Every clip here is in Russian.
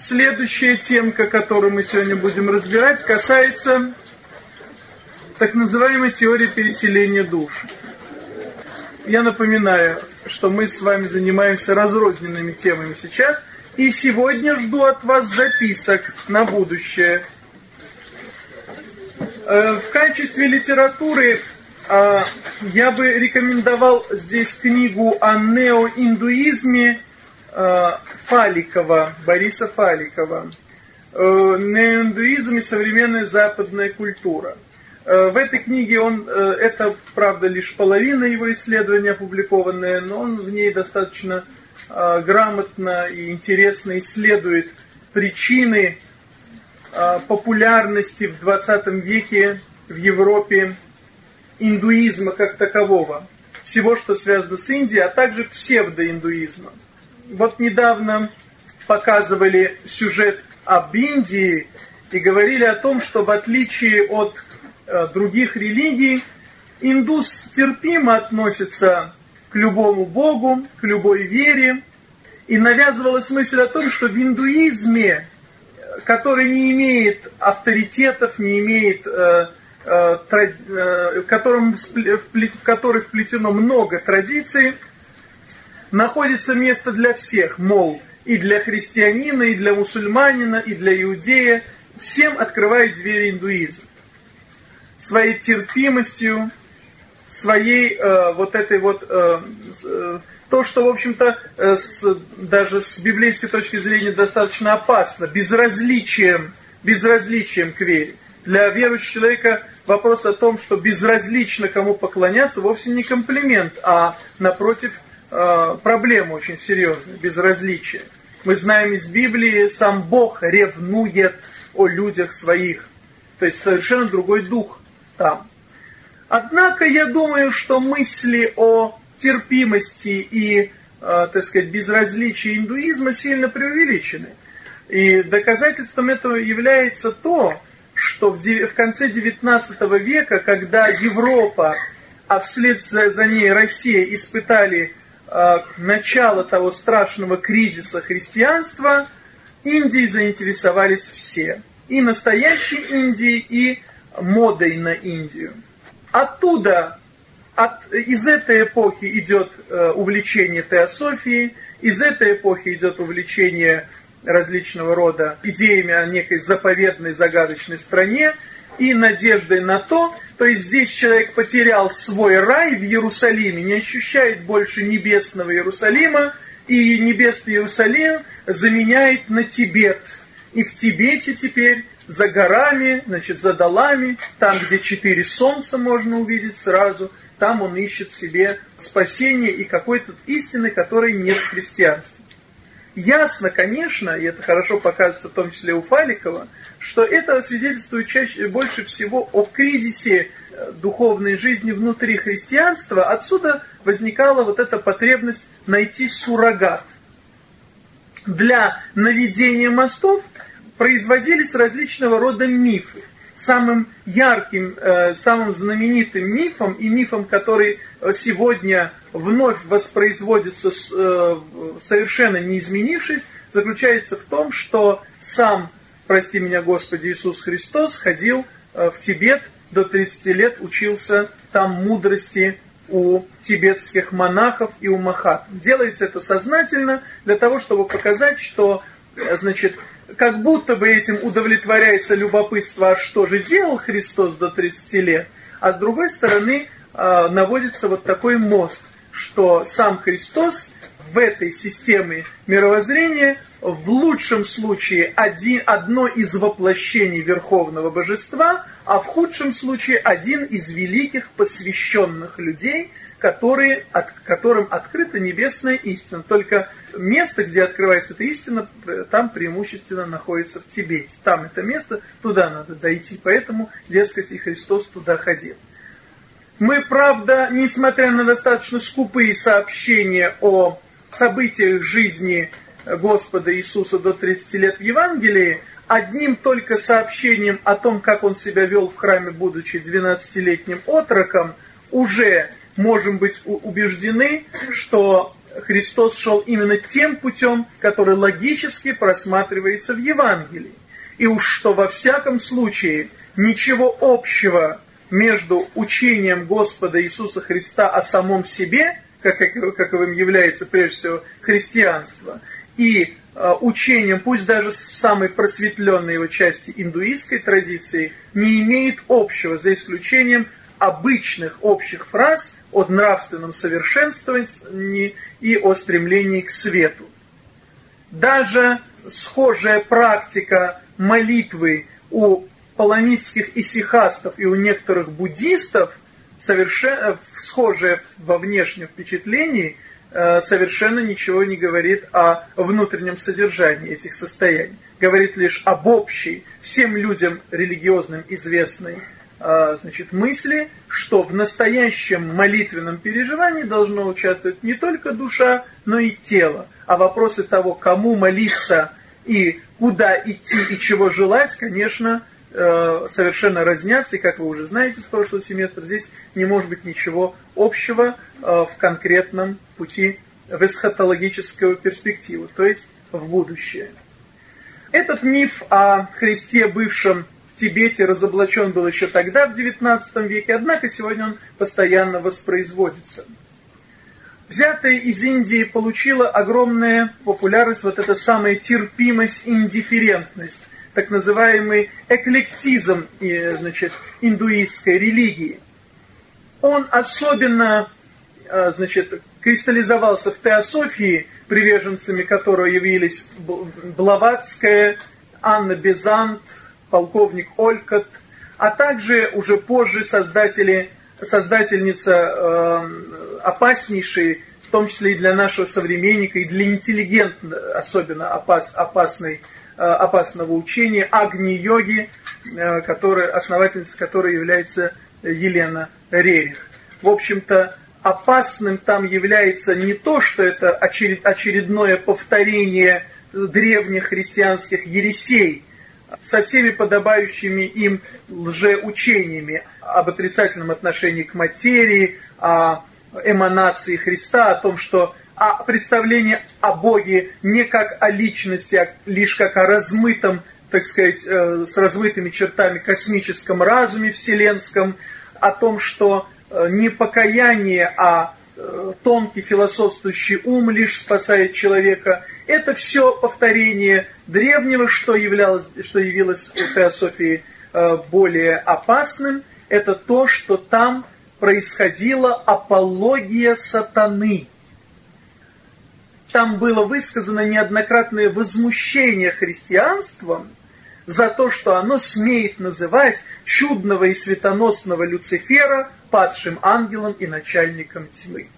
Следующая темка, которую мы сегодня будем разбирать, касается так называемой теории переселения душ. Я напоминаю, что мы с вами занимаемся разрозненными темами сейчас, и сегодня жду от вас записок на будущее. Э, в качестве литературы а, я бы рекомендовал здесь книгу о неоиндуизме Э, Фаликова, Бориса Фаликова. Э, Неоиндуизм и современная западная культура. Э, в этой книге он, это, правда, лишь половина его исследования опубликованная, но он в ней достаточно грамотно и интересно исследует причины популярности в 20 веке в Европе индуизма как такового, всего, что связано с Индией, а также псевдоиндуизма вот недавно показывали сюжет об Индии и говорили о том, что в отличие от э, других религий, индус терпимо относится к любому богу, к любой вере, и навязывалась мысль о том, что в индуизме, который не имеет авторитетов, не имеет, э, э, э, которым, в который вплетено много традиций, находится место для всех, мол, и для христианина, и для мусульманина, и для иудея. Всем открывает двери индуизм. Своей терпимостью, своей э, вот этой вот... Э, э, то, что, в общем-то, э, с, даже с библейской точки зрения достаточно опасно, безразличием, безразличием к вере. Для верующего человека вопрос о том, что безразлично кому поклоняться, вовсе не комплимент, а, напротив, э, очень серьезная, безразличие. Мы знаем из Библии, сам Бог ревнует о людях своих. То есть совершенно другой дух там. Однако я думаю, что мысли о терпимости и, э, так сказать, безразличии индуизма сильно преувеличены. И доказательством этого является то, что в, конце XIX века, когда Европа, а вслед за, ней Россия испытали начала того страшного кризиса христианства Индией заинтересовались все. И настоящей Индией, и модой на Индию. Оттуда, от, из этой эпохи идет э, увлечение теософией, из этой эпохи идет увлечение различного рода идеями о некой заповедной загадочной стране и надеждой на то, то есть здесь человек потерял свой рай в Иерусалиме, не ощущает больше небесного Иерусалима, и небесный Иерусалим заменяет на Тибет. И в Тибете теперь за горами, значит, за долами, там, где четыре солнца можно увидеть сразу, там он ищет себе спасение и какой-то истины, которой нет в христианстве. Ясно, конечно, и это хорошо показывается в том числе у Фаликова, что это свидетельствует чаще, больше всего о кризисе э, духовной жизни внутри христианства. Отсюда возникала вот эта потребность найти суррогат. Для наведения мостов производились различного рода мифы. Самым ярким, э, самым знаменитым мифом и мифом, который э, сегодня вновь воспроизводится совершенно не изменившись, заключается в том, что сам прости меня, Господи Иисус Христос, ходил э, в Тибет, до 30 лет учился там мудрости у тибетских монахов и у махат. Делается это сознательно для того, чтобы показать, что, э, значит, как будто бы этим удовлетворяется любопытство, а что же делал Христос до 30 лет, а с другой стороны э, наводится вот такой мост, что сам Христос в этой системе мировоззрения в лучшем случае один, одно из воплощений Верховного Божества, а в худшем случае один из великих посвященных людей, которые, от, которым открыта небесная истина. Только место, где открывается эта истина, там преимущественно находится в Тибете. Там это место, туда надо дойти. Поэтому, дескать, и Христос туда ходил. Мы, правда, несмотря на достаточно скупые сообщения о событиях жизни Господа Иисуса до 30 лет в Евангелии, одним только сообщением о том, как он себя вел в храме, будучи 12-летним отроком, уже можем быть убеждены, что Христос шел именно тем путем, который логически просматривается в Евангелии. И уж что во всяком случае ничего общего между учением Господа Иисуса Христа о самом себе, как, каковым является прежде всего христианство, и э, учением, пусть даже в самой просветленной его части индуистской традиции, не имеет общего, за исключением обычных общих фраз о нравственном совершенствовании и о стремлении к свету. Даже схожая практика молитвы у паламитских исихастов и у некоторых буддистов, совершенно схожее во внешнем впечатлении, э, совершенно ничего не говорит о внутреннем содержании этих состояний. Говорит лишь об общей, всем людям религиозным известной э, значит, мысли, что в настоящем молитвенном переживании должно участвовать не только душа, но и тело. А вопросы того, кому молиться и куда идти и чего желать, конечно, Э, совершенно разнятся, и как вы уже знаете с прошлого семестра, здесь не может быть ничего общего э, в конкретном пути в эсхатологическую перспективу, то есть в будущее. Этот миф о Христе, бывшем в Тибете, разоблачен был еще тогда, в XIX веке, однако сегодня он постоянно воспроизводится. Взятая из Индии получила огромную популярность вот эта самая терпимость, индифферентность, так называемый эклектизм значит, индуистской религии. Он особенно а, значит, кристаллизовался в теософии, приверженцами которой явились Блаватская, Анна Безант, полковник Олькот, а также уже позже создатели, создательница э, опаснейшей, в том числе и для нашего современника, и для интеллигента особенно опас, опасной опасного учения, Агни-йоги, э, который, основательница которой является Елена Рерих. В общем-то, опасным там является не то, что это очередное повторение древних христианских ересей, со всеми подобающими им лжеучениями об отрицательном отношении к материи, о эманации Христа, о том, что а представление о Боге не как о личности, а лишь как о размытом, так сказать, э, с размытыми чертами космическом разуме вселенском, о том, что э, не покаяние, а э, тонкий философствующий ум лишь спасает человека. Это все повторение древнего, что, являлось, что явилось у теософии более опасным. Это то, что там происходила апология сатаны – там было высказано неоднократное возмущение христианством за то, что оно смеет называть чудного и светоносного Люцифера падшим ангелом и начальником тьмы.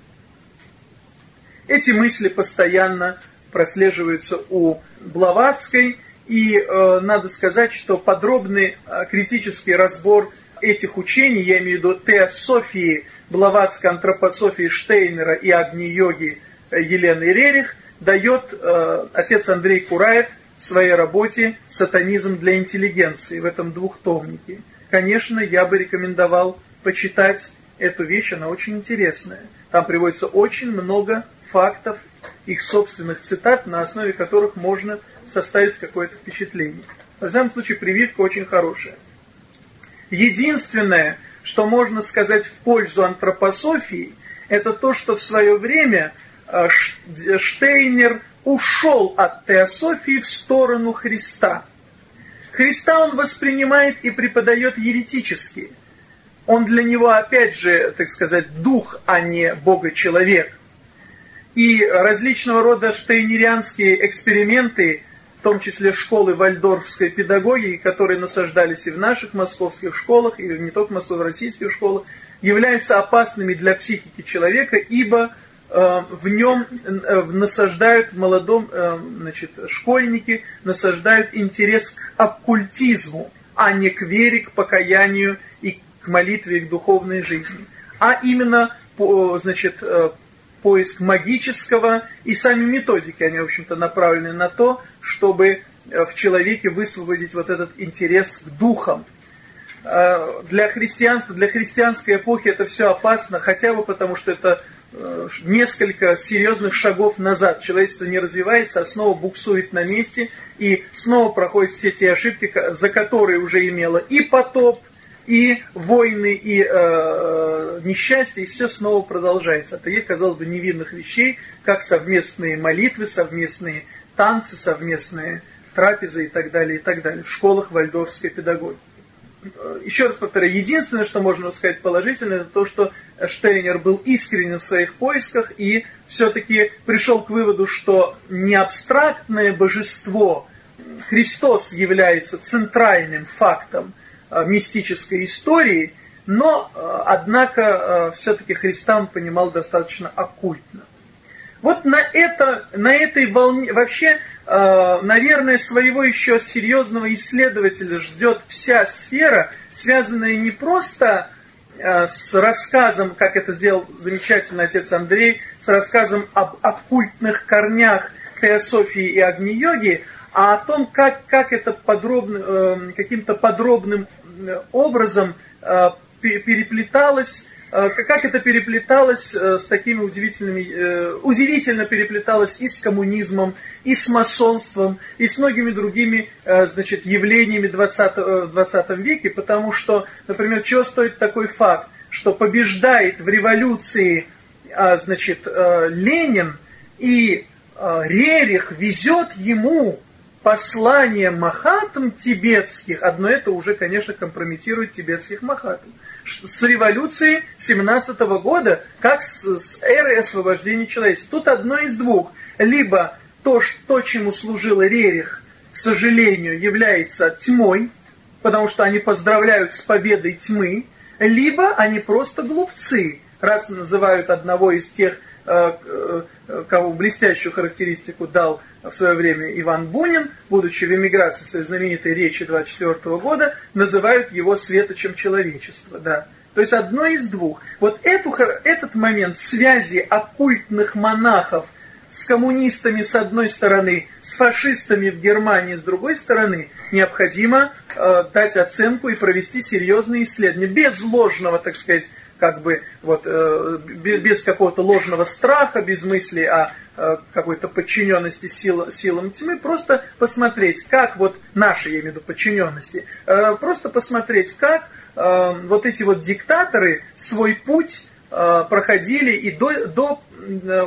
Эти мысли постоянно прослеживаются у Блаватской, и э, надо сказать, что подробный э, критический разбор этих учений, я имею в виду теософии, Блаватской антропософии Штейнера и Агни-йоги Елены Рерих дает э, отец Андрей Кураев в своей работе «Сатанизм для интеллигенции» в этом двухтомнике. Конечно, я бы рекомендовал почитать эту вещь, она очень интересная. Там приводится очень много фактов, их собственных цитат, на основе которых можно составить какое-то впечатление. В всяком случае, прививка очень хорошая. Единственное, что можно сказать в пользу антропософии, это то, что в свое время Штейнер ушел от теософии в сторону Христа. Христа он воспринимает и преподает еретически. Он для него, опять же, так сказать, дух, а не Бога-человек. И различного рода штейнерианские эксперименты, в том числе школы вальдорфской педагогики, которые насаждались и в наших московских школах, и не только в в российских школах, являются опасными для психики человека, ибо в нем э, насаждают молодом э, значит, школьники, насаждают интерес к оккультизму, а не к вере, к покаянию и к молитве, и к духовной жизни. А именно значит, поиск магического и сами методики, они, в общем-то, направлены на то, чтобы в человеке высвободить вот этот интерес к духам. Для христианства, для христианской эпохи это все опасно, хотя бы потому, что это э, несколько серьезных шагов назад. Человечество не развивается, а снова буксует на месте и снова проходит все те ошибки, за которые уже имело и потоп, и войны, и э, несчастья, и все снова продолжается. От таких, казалось бы, невинных вещей, как совместные молитвы, совместные танцы, совместные трапезы и так далее, и так далее, в школах вальдорфской педагогики. Еще раз повторяю, единственное, что можно сказать положительно, это то, что Штейнер был искренен в своих поисках и все-таки пришел к выводу, что не абстрактное божество, Христос является центральным фактом Э, мистической истории, но, э, однако, э, все-таки Христа он понимал достаточно оккультно. Вот на, это, на этой волне, вообще, наверное, своего еще серьезного исследователя ждет вся сфера, связанная не просто с рассказом, как это сделал замечательный отец Андрей, с рассказом об оккультных корнях теософии и агни-йоги, а о том, как, как это подробно, каким-то подробным образом э, переплеталось, э, как это переплеталось э, с такими удивительными, удивительно переплеталось и с коммунизмом, и с масонством, и с многими другими значит, явлениями 20, в 20 веке, потому что, например, чего стоит такой факт, что побеждает в революции значит, Ленин, и Рерих везет ему послание махатам тибетских, одно это уже, конечно, компрометирует тибетских махатам. С революции 17 -го года, как с, с эры освобождения человечества. Тут одно из двух. Либо то, что, чему служил Рерих, к сожалению, является тьмой, потому что они поздравляют с победой тьмы, либо они просто глупцы, раз называют одного из тех, э, э, кого блестящую характеристику дал в свое время Иван Бунин, будучи в эмиграции своей знаменитой речи 24 года, называют его светочем человечества. Да. То есть одно из двух. Вот эту, этот момент связи оккультных монахов с коммунистами с одной стороны, с фашистами в Германии с другой стороны, необходимо э, дать оценку и провести серьезные исследования. Без ложного, так сказать, как бы вот э, без какого-то ложного страха, без мысли о э, какой-то подчиненности сил, силам тьмы, просто посмотреть, как вот наши, я имею в виду, подчиненности, э, просто посмотреть, как вот эти вот диктаторы свой путь проходили и до, до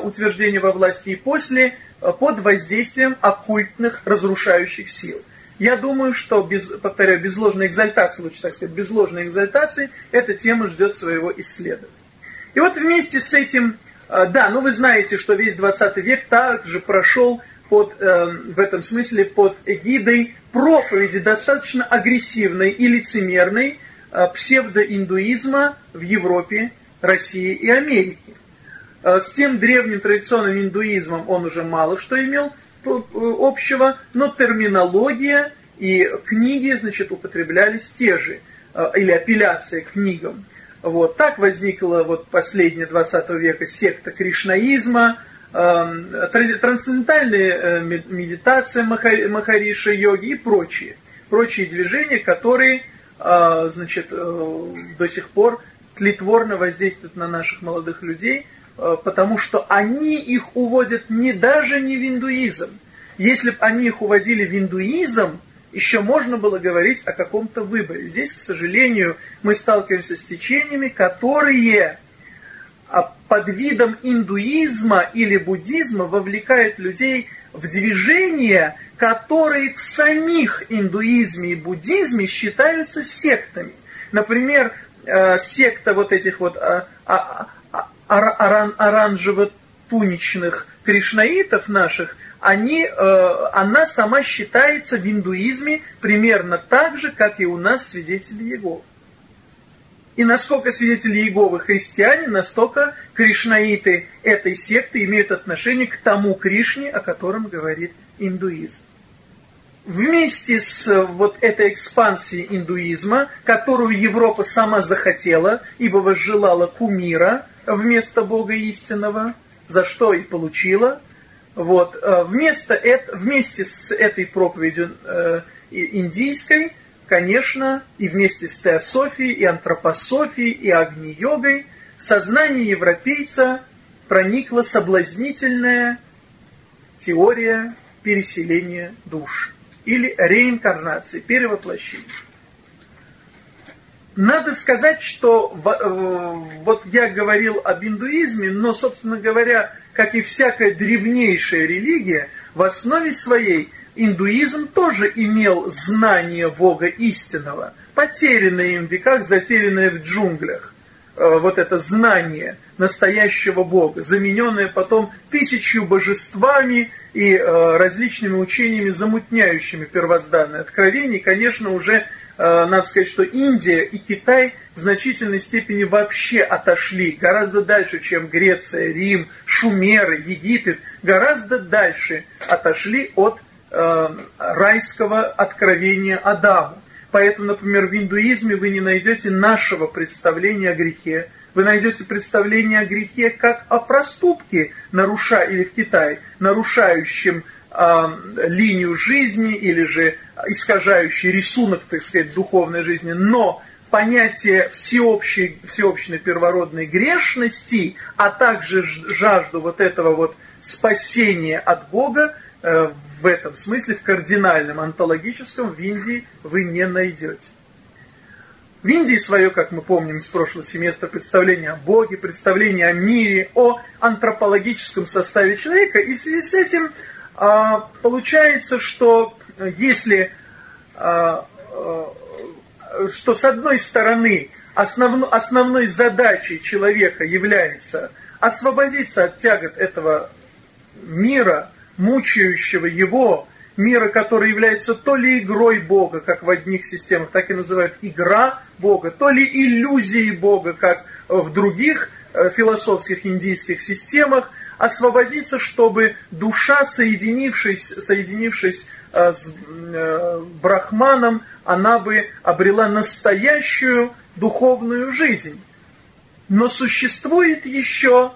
утверждения во власти, и после под воздействием оккультных разрушающих сил. Я думаю, что, без, повторяю, без ложной экзальтации, лучше так сказать, без ложной экзальтации, эта тема ждет своего исследования. И вот вместе с этим, э, да, ну вы знаете, что весь 20 век также прошел под, э, в этом смысле под эгидой проповеди достаточно агрессивной и лицемерной э, псевдоиндуизма в Европе, России и Америке. С тем древним традиционным индуизмом он уже мало что имел общего, но терминология и книги, значит, употреблялись те же, э, или апелляция к книгам. Вот. Так возникла вот последняя 20 века секта кришнаизма, эм, трансцендентальная э, медитация Махариша, йоги и прочие. Прочие движения, которые э, значит, до сих пор тлетворно воздействуют на наших молодых людей – Э, потому что они их уводят не даже не в индуизм. Если бы они их уводили в индуизм, еще можно было говорить о каком-то выборе. Здесь, к сожалению, мы сталкиваемся с течениями, которые а, под видом индуизма или буддизма вовлекают людей в движения, которые в самих индуизме и буддизме считаются сектами. Например, э, секта вот этих вот а, а, оранжево-туничных кришнаитов наших, они, э, она сама считается в индуизме примерно так же, как и у нас свидетели Иеговы. И насколько свидетели Иеговы христиане, настолько кришнаиты этой секты имеют отношение к тому Кришне, о котором говорит индуизм. Вместе с вот этой экспансией индуизма, которую Европа сама захотела, ибо возжелала кумира, вместо Бога истинного, за что и получила. Вот. Э, вместо это, вместе с этой проповедью э, индийской, конечно, и вместе с теософией, и антропософией, и агни-йогой, сознание европейца проникла соблазнительная теория переселения душ или реинкарнации, перевоплощения. Надо сказать, что э, вот я говорил об индуизме, но, собственно говоря, как и всякая древнейшая религия, в основе своей индуизм тоже имел знание Бога истинного, потерянное им в веках, затерянное в джунглях. Э, вот это знание настоящего Бога, замененное потом тысячью божествами и э, различными учениями, замутняющими первозданное откровение, конечно, уже Э, надо сказать, что Индия и Китай в значительной степени вообще отошли гораздо дальше, чем Греция, Рим, Шумеры, Египет, гораздо дальше отошли от райского откровения Адаму. Поэтому, например, в индуизме вы не найдете нашего представления о грехе, вы найдете представление о грехе как о проступке, наруша, или в Китае, нарушающем э, линию жизни или же искажающий рисунок, так сказать, духовной жизни, но понятие всеобщей, всеобщей первородной грешности, а также жажду вот этого вот спасения от Бога, э, в этом смысле, в кардинальном онтологическом в Индии вы не найдете. В Индии свое, как мы помним из прошлого семестра, представление о Боге, представление о мире, о антропологическом составе человека, и в связи с этим а, получается, что если а, а, что с одной стороны основно, основной задачей человека является освободиться от тягот этого мира, мучающего его, мира, который является то ли игрой Бога, как в одних системах, так и называют игра Бога, то ли иллюзией Бога, как в других э, философских индийских системах, освободиться, чтобы душа, соединившись, соединившись э, с э, брахманом, она бы обрела настоящую духовную жизнь. Но существует еще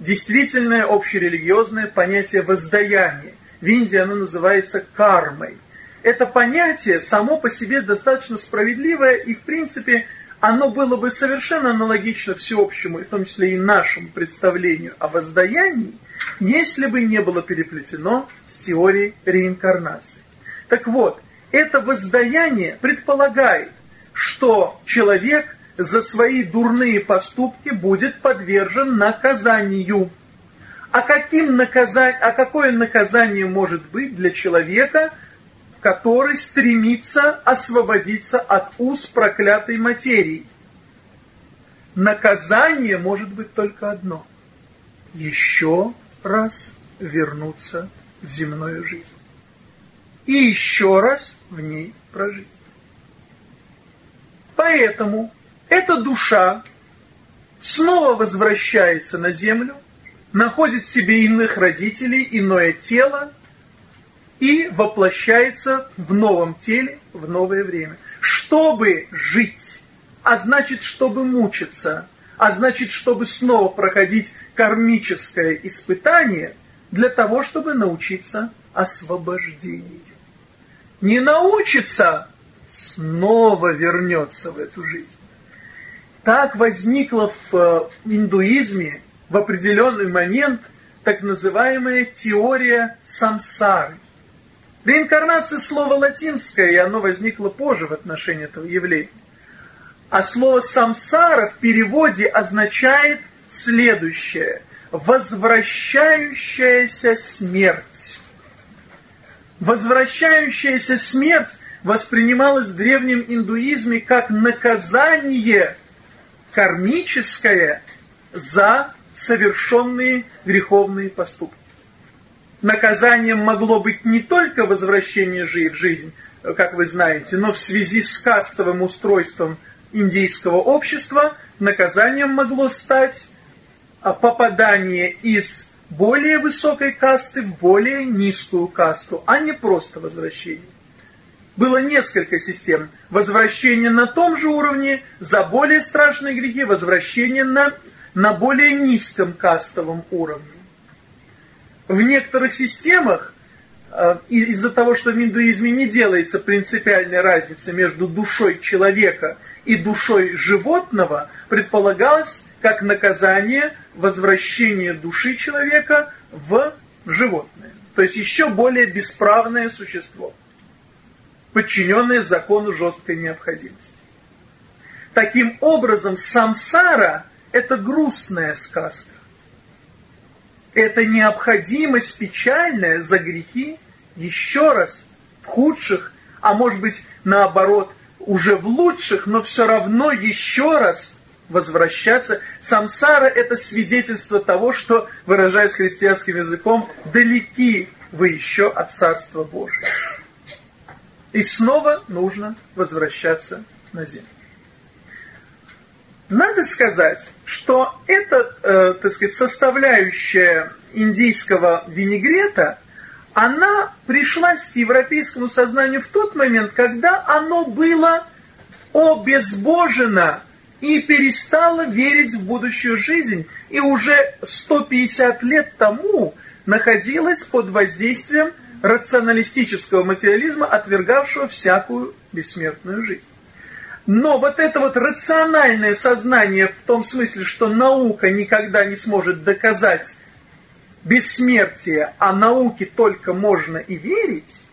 действительное общерелигиозное понятие воздаяния. В Индии оно называется кармой. Это понятие само по себе достаточно справедливое и, в принципе, оно было бы совершенно аналогично всеобщему, в том числе и нашему представлению о воздаянии, если бы не было переплетено с теорией реинкарнации. Так вот, это воздаяние предполагает, что человек за свои дурные поступки будет подвержен наказанию. А, каким наказа... а какое наказание может быть для человека – который стремится освободиться от уз проклятой материи. Наказание может быть только одно. Еще раз вернуться в земную жизнь. И еще раз в ней прожить. Поэтому эта душа снова возвращается на землю, находит себе иных родителей, иное тело, и воплощается в новом теле в новое время. Чтобы жить, а значит, чтобы мучиться, а значит, чтобы снова проходить кармическое испытание для того, чтобы научиться освобождению. Не научится, снова вернется в эту жизнь. Так возникла в э, индуизме в определенный момент так называемая теория самсары. Реинкарнация слово латинское, и оно возникло позже в отношении этого явления. А слово самсара в переводе означает следующее. Возвращающаяся смерть. Возвращающаяся смерть воспринималась в древнем индуизме как наказание кармическое за совершенные греховные поступки наказанием могло быть не только возвращение в жизнь, как вы знаете, но в связи с кастовым устройством индийского общества наказанием могло стать а, попадание из более высокой касты в более низкую касту, а не просто возвращение. Было несколько систем. Возвращение на том же уровне, за более страшные грехи, возвращение на, на более низком кастовом уровне в некоторых системах э, из-за того, что в индуизме не делается принципиальной разницы между душой человека и душой животного, предполагалось как наказание возвращение души человека в животное. То есть еще более бесправное существо, подчиненное закону жесткой необходимости. Таким образом, самсара – это грустная сказка. Это необходимость печальная за грехи, еще раз, в худших, а может быть, наоборот, уже в лучших, но все равно еще раз возвращаться. Самсара – это свидетельство того, что, выражаясь христианским языком, далеки вы еще от Царства Божьего. И снова нужно возвращаться на землю. Надо сказать, что эта, э, так сказать, составляющая индийского винегрета, она пришлась к европейскому сознанию в тот момент, когда оно было обезбожено и перестало верить в будущую жизнь, и уже 150 лет тому находилось под воздействием рационалистического материализма, отвергавшего всякую бессмертную жизнь. Но вот это вот рациональное сознание в том смысле, что наука никогда не сможет доказать бессмертие, а науке только можно и верить,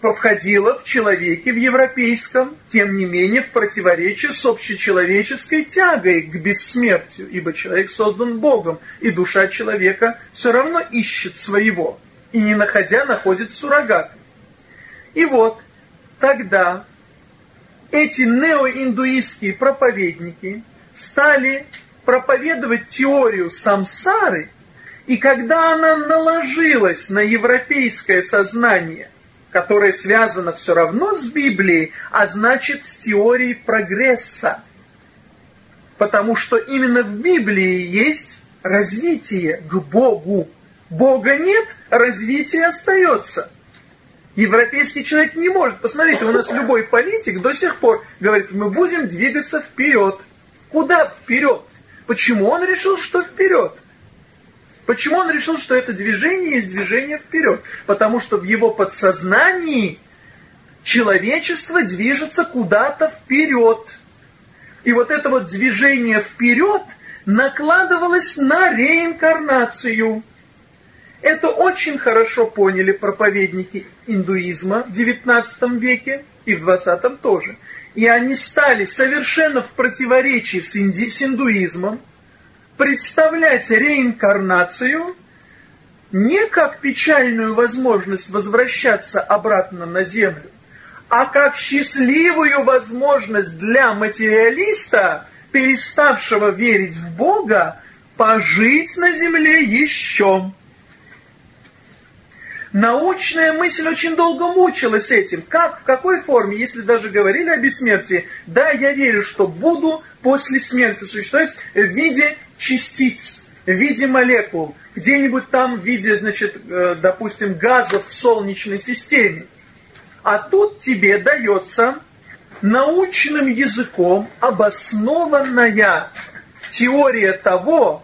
входило в человеке, в европейском, тем не менее в противоречие с общечеловеческой тягой к бессмертию, ибо человек создан Богом, и душа человека все равно ищет своего, и не находя находит суррогат. И вот тогда эти неоиндуистские проповедники стали проповедовать теорию самсары, и когда она наложилась на европейское сознание, которое связано все равно с Библией, а значит с теорией прогресса, потому что именно в Библии есть развитие к Богу. Бога нет, развитие остается – Европейский человек не может. Посмотрите, у нас любой политик до сих пор говорит, мы будем двигаться вперед. Куда вперед? Почему он решил, что вперед? Почему он решил, что это движение есть движение вперед? Потому что в его подсознании человечество движется куда-то вперед. И вот это вот движение вперед накладывалось на реинкарнацию. Это очень хорошо поняли проповедники индуизма в XIX веке и в XX тоже. И они стали совершенно в противоречии с, инди, с индуизмом представлять реинкарнацию не как печальную возможность возвращаться обратно на Землю, а как счастливую возможность для материалиста, переставшего верить в Бога, пожить на Земле еще. Научная мысль очень долго мучилась этим. Как, в какой форме, если даже говорили о бессмертии? Да, я верю, что буду после смерти существовать в виде частиц, в виде молекул, где-нибудь там в виде, значит, э, допустим, газов в Солнечной системе. А тут тебе дается научным языком обоснованная теория того,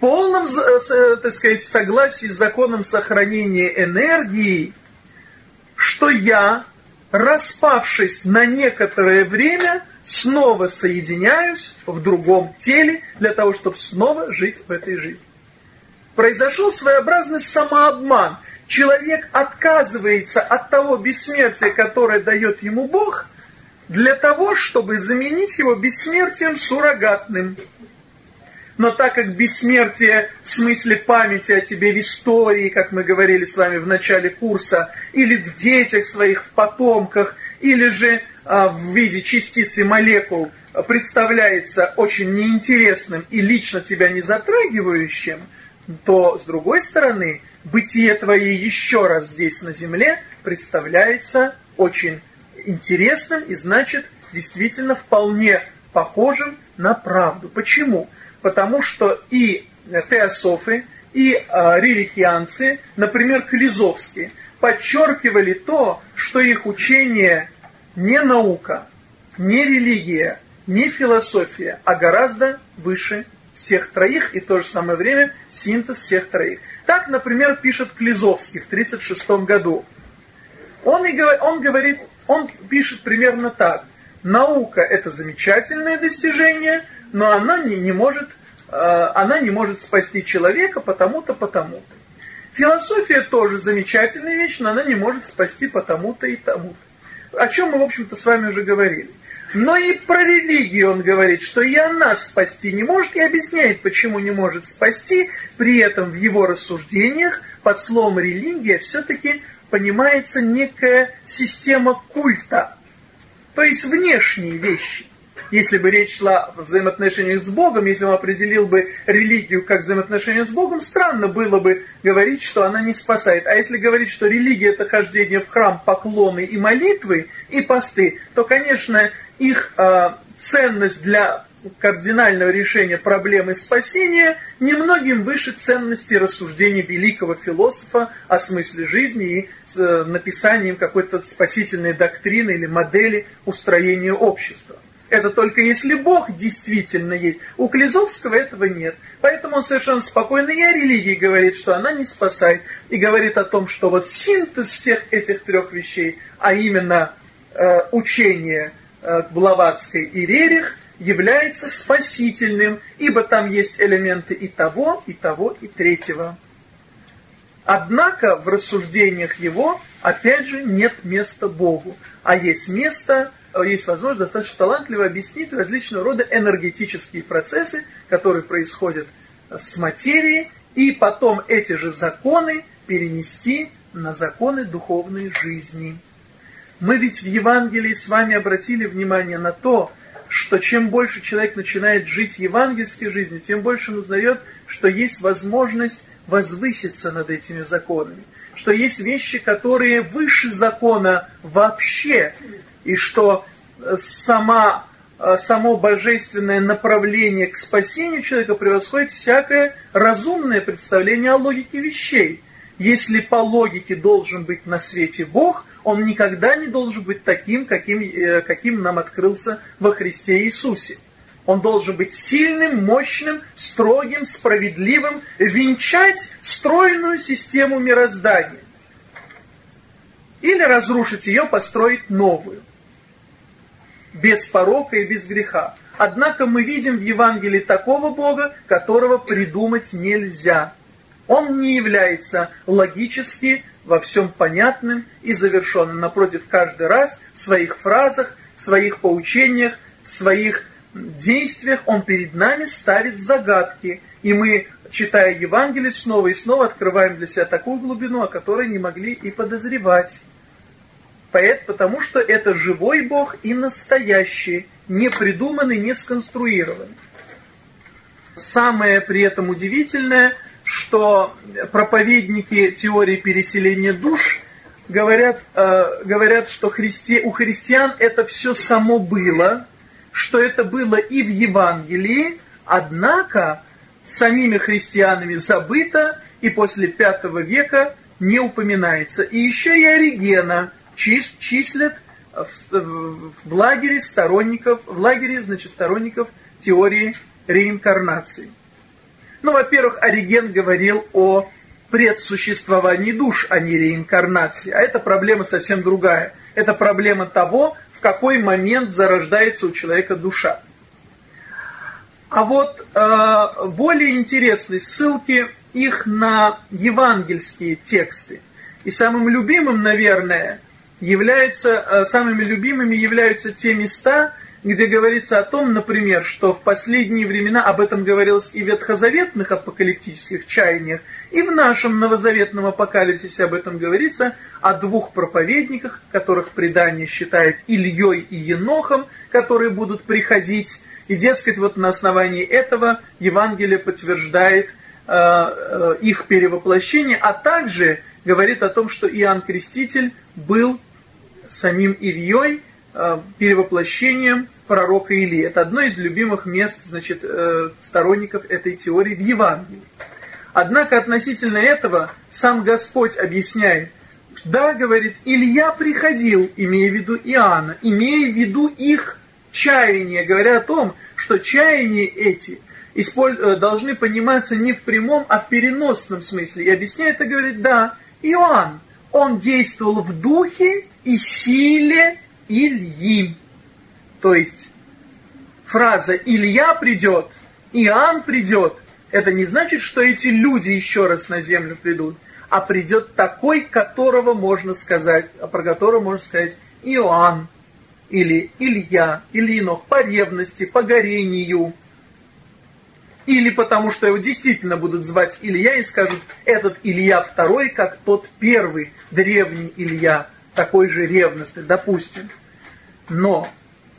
полном, э, так сказать, согласии с законом сохранения энергии, что я, распавшись на некоторое время, снова соединяюсь в другом теле для того, чтобы снова жить в этой жизни. Произошел своеобразный самообман. Человек отказывается от того бессмертия, которое дает ему Бог, для того, чтобы заменить его бессмертием суррогатным. Но так как бессмертие в смысле памяти о тебе в истории, как мы говорили с вами в начале курса, или в детях своих, в потомках, или же а, в виде частицы молекул представляется очень неинтересным и лично тебя не затрагивающим, то, с другой стороны, бытие твое еще раз здесь на земле представляется очень интересным и значит действительно вполне похожим на правду. Почему? Потому что и теософы, и э, например, Клизовский, подчеркивали то, что их учение не наука, не религия, не философия, а гораздо выше всех троих и в то же самое время синтез всех троих. Так, например, пишет Клизовский в 1936 году. Он, и, он говорит, он пишет примерно так. Наука – это замечательное достижение – но она не, не может, э, она не может спасти человека потому-то, потому-то. Философия тоже замечательная вещь, но она не может спасти потому-то и тому-то. О чем мы, в общем-то, с вами уже говорили. Но и про религию он говорит, что и она спасти не может, и объясняет, почему не может спасти. При этом в его рассуждениях под словом «религия» все-таки понимается некая система культа, то есть внешние вещи. Если бы речь шла о взаимоотношениях с Богом, если он определил бы религию как взаимоотношения с Богом, странно было бы говорить, что она не спасает. А если говорить, что религия это хождение в храм, поклоны и молитвы, и посты, то, конечно, их э, ценность для кардинального решения проблемы спасения немногим выше ценности рассуждений великого философа о смысле жизни и с э, написанием какой-то спасительной доктрины или модели устроения общества. Это только если Бог действительно есть. У Клизовского этого нет. Поэтому он совершенно спокойно и о религии говорит, что она не спасает. И говорит о том, что вот синтез всех этих трех вещей, а именно э, учение э, Блаватской и Рерих, является спасительным, ибо там есть элементы и того, и того, и третьего. Однако в рассуждениях его, опять же, нет места Богу, а есть место, есть возможность достаточно талантливо объяснить различного рода энергетические процессы, которые происходят с материей, и потом эти же законы перенести на законы духовной жизни. Мы ведь в Евангелии с вами обратили внимание на то, что чем больше человек начинает жить евангельской жизнью, тем больше он узнает, что есть возможность возвыситься над этими законами, что есть вещи, которые выше закона вообще, и что э, сама, э, само божественное направление к спасению человека превосходит всякое разумное представление о логике вещей. Если по логике должен быть на свете Бог, он никогда не должен быть таким, каким, э, каким нам открылся во Христе Иисусе. Он должен быть сильным, мощным, строгим, справедливым, венчать стройную систему мироздания. Или разрушить ее, построить новую. Без порока и без греха. Однако мы видим в Евангелии такого Бога, которого придумать нельзя. Он не является логически во всем понятным и завершенным. Напротив, каждый раз в своих фразах, в своих поучениях, в своих действиях он перед нами ставит загадки. И мы, читая Евангелие, снова и снова открываем для себя такую глубину, о которой не могли и подозревать. Потому что это живой Бог и настоящий, не придуманный, не сконструированный. Самое при этом удивительное – что проповедники теории переселения душ говорят, э, говорят что христи, у христиан это все само было, что это было и в Евангелии, однако самими христианами забыто и после V века не упоминается. И еще и Оригена числят в, в лагере сторонников, в лагере, значит, сторонников теории реинкарнации. Ну, во-первых, Ориген говорил о предсуществовании душ, а не реинкарнации. А это проблема совсем другая. Это проблема того, в какой момент зарождается у человека душа. А вот э, более интересные ссылки их на евангельские тексты. И самым любимым, наверное, является, э, самыми любимыми являются те места, где говорится о том, например, что в последние времена, об этом говорилось и в ветхозаветных апокалиптических чаяниях, и в нашем новозаветном апокалипсисе об этом говорится, о двух проповедниках, которых предание считает Ильей и Енохом, которые будут приходить. И, дескать, вот на основании этого Евангелие подтверждает э, э, их перевоплощение, а также говорит о том, что Иоанн Креститель был самим Ильей, Э, перевоплощением пророка Илии. Это одно из любимых мест значит, э, сторонников этой теории в Евангелии. Однако относительно этого сам Господь объясняет, да, говорит, Илья приходил, имея в виду Иоанна, имея в виду их чаяния, говоря о том, что чаяния эти э, должны пониматься не в прямом, а в переносном смысле. И объясняет это, говорит, да, Иоанн, он действовал в духе и силе Ильи. То есть фраза «Илья придет», «Иоанн придет», это не значит, что эти люди еще раз на землю придут, а придет такой, которого можно сказать, про которого можно сказать Иоанн, или Илья, или Инох, по ревности, по горению, или потому что его действительно будут звать Илья и скажут, этот Илья второй, как тот первый древний Илья, такой же ревностный, допустим. Но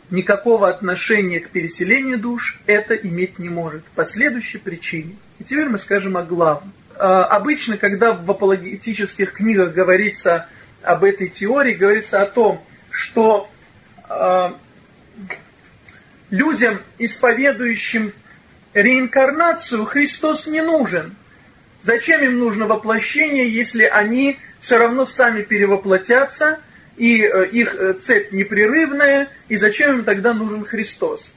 никакого отношения к переселению душ это иметь не может по следующей причине. И теперь мы скажем о главном. А, обычно, когда в апологетических книгах говорится об этой теории, говорится о том, что а, людям, исповедующим реинкарнацию Христос не нужен. Зачем им нужно воплощение, если они все равно сами перевоплотятся, и э, их э, цепь непрерывная, и зачем им тогда нужен Христос?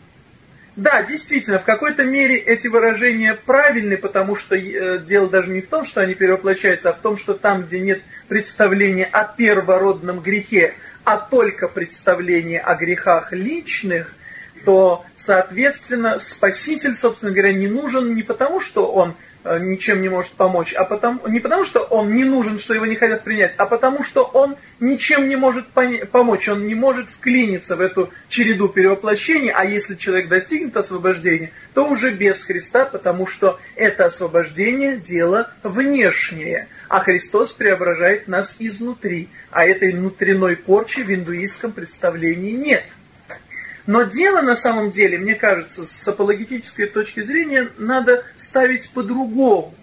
Да, действительно, в какой-то мере эти выражения правильны, потому что э, дело даже не в том, что они перевоплощаются, а в том, что там, где нет представления о первородном грехе, а только представление о грехах личных, то, соответственно, Спаситель, собственно говоря, не нужен не потому, что он ничем не может помочь, а потому, не потому, что он не нужен, что его не хотят принять, а потому, что он ничем не может помочь, он не может вклиниться в эту череду перевоплощений, а если человек достигнет освобождения, то уже без Христа, потому что это освобождение – дело внешнее, а Христос преображает нас изнутри, а этой внутренной порчи в индуистском представлении нет – но дело на самом деле, мне кажется, с апологетической точки зрения, надо ставить по-другому.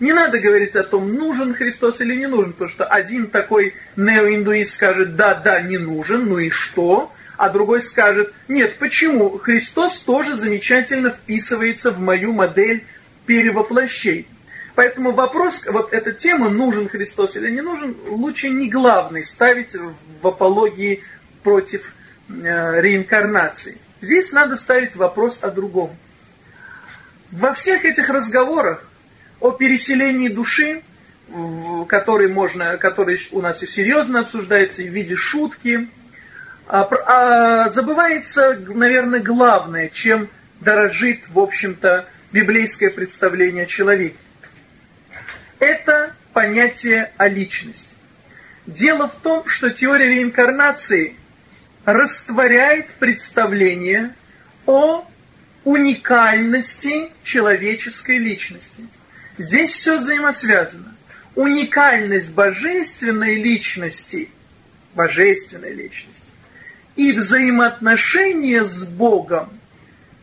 Не надо говорить о том, нужен Христос или не нужен, потому что один такой неоиндуист скажет, да, да, не нужен, ну и что? А другой скажет, нет, почему? Христос тоже замечательно вписывается в мою модель перевоплощения. Поэтому вопрос, вот эта тема, нужен Христос или не нужен, лучше не главный ставить в апологии против Э, реинкарнации. Здесь надо ставить вопрос о другом. Во всех этих разговорах о переселении души, который, можно, который у нас и серьезно обсуждается, и в виде шутки, а, а забывается, наверное, главное, чем дорожит, в общем-то, библейское представление о человеке. Это понятие о личности. Дело в том, что теория реинкарнации – растворяет представление о уникальности человеческой личности. Здесь все взаимосвязано. Уникальность божественной личности, божественной личности, и взаимоотношения с Богом,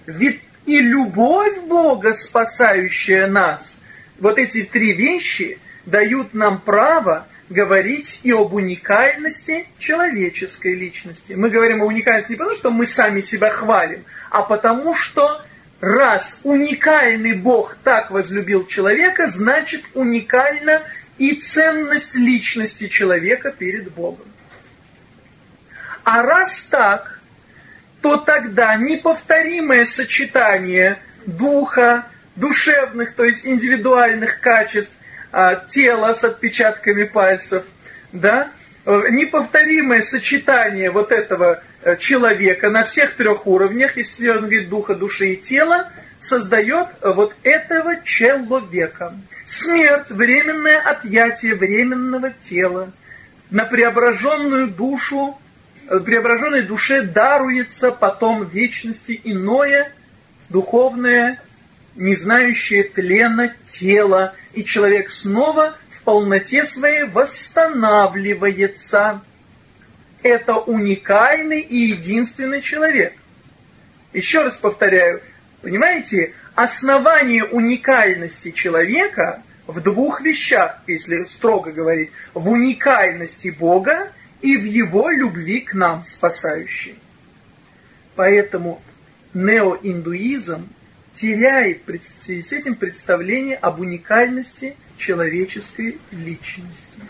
и любовь Бога, спасающая нас, вот эти три вещи дают нам право говорить и об уникальности человеческой личности. Мы говорим о уникальности не потому, что мы сами себя хвалим, а потому что раз уникальный Бог так возлюбил человека, значит уникальна и ценность личности человека перед Богом. А раз так, то тогда неповторимое сочетание духа, душевных, то есть индивидуальных качеств а, тело с отпечатками пальцев, да, э, неповторимое сочетание вот этого э, человека на всех трех уровнях, если он говорит духа, души и тела, создает вот этого человека. Смерть, временное отъятие временного тела, на преображенную душу, э, преображенной душе даруется потом вечности иное духовное не знающее тлена тело, и человек снова в полноте своей восстанавливается. Это уникальный и единственный человек. Еще раз повторяю, понимаете, основание уникальности человека в двух вещах, если строго говорить, в уникальности Бога и в его любви к нам, спасающей. Поэтому неоиндуизм теряет в с этим представление об уникальности человеческой личности.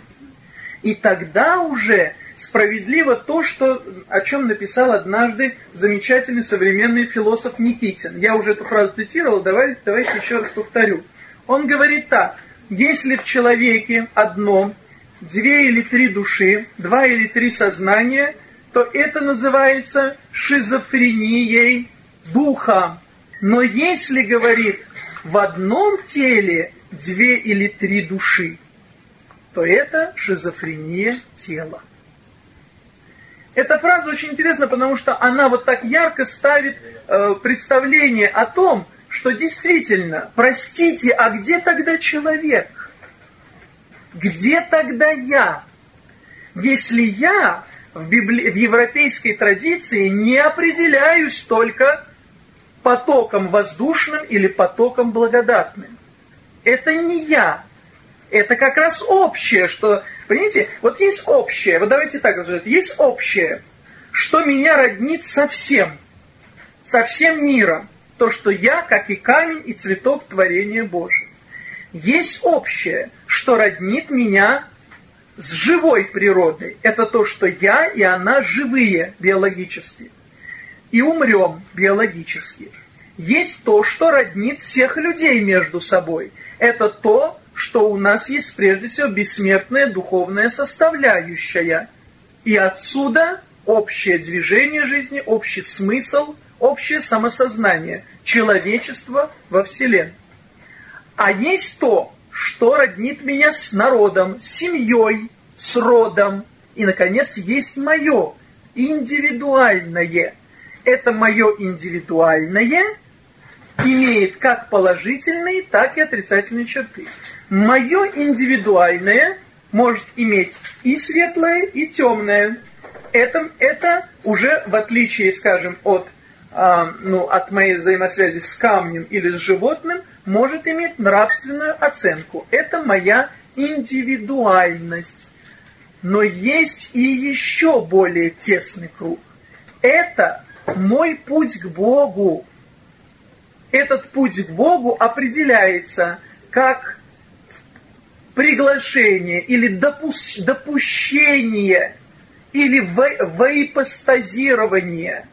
И тогда уже справедливо то, что, о чем написал однажды замечательный современный философ Никитин. Я уже эту фразу цитировал, давай, давайте еще раз повторю. Он говорит так, если в человеке одном две или три души, два или три сознания, то это называется шизофренией духа. Но если, говорит, в одном теле две или три души, то это шизофрения тела. Эта фраза очень интересна, потому что она вот так ярко ставит э, представление о том, что действительно, простите, а где тогда человек? Где тогда я? Если я в, библи... в европейской традиции не определяюсь только потоком воздушным или потоком благодатным. Это не я. Это как раз общее, что, понимаете, вот есть общее, вот давайте так назовем, есть общее, что меня роднит со всем, со всем миром, то, что я, как и камень и цветок творения Божия. Есть общее, что роднит меня с живой природой. Это то, что я и она живые биологически. И умрем биологически. Есть то, что роднит всех людей между собой. Это то, что у нас есть прежде всего бессмертная духовная составляющая. И отсюда общее движение жизни, общий смысл, общее самосознание, человечество во Вселенной. А есть то, что роднит меня с народом, с семьей, с родом. И, наконец, есть мое индивидуальное. Это мое индивидуальное имеет как положительные, так и отрицательные черты. Мое индивидуальное может иметь и светлое, и темное. Это, это уже в отличие, скажем, от, а, ну, от моей взаимосвязи с камнем или с животным, может иметь нравственную оценку. Это моя индивидуальность. Но есть и еще более тесный круг. Это мой путь к Богу. Этот путь к Богу определяется как приглашение или допущение или воипостазирование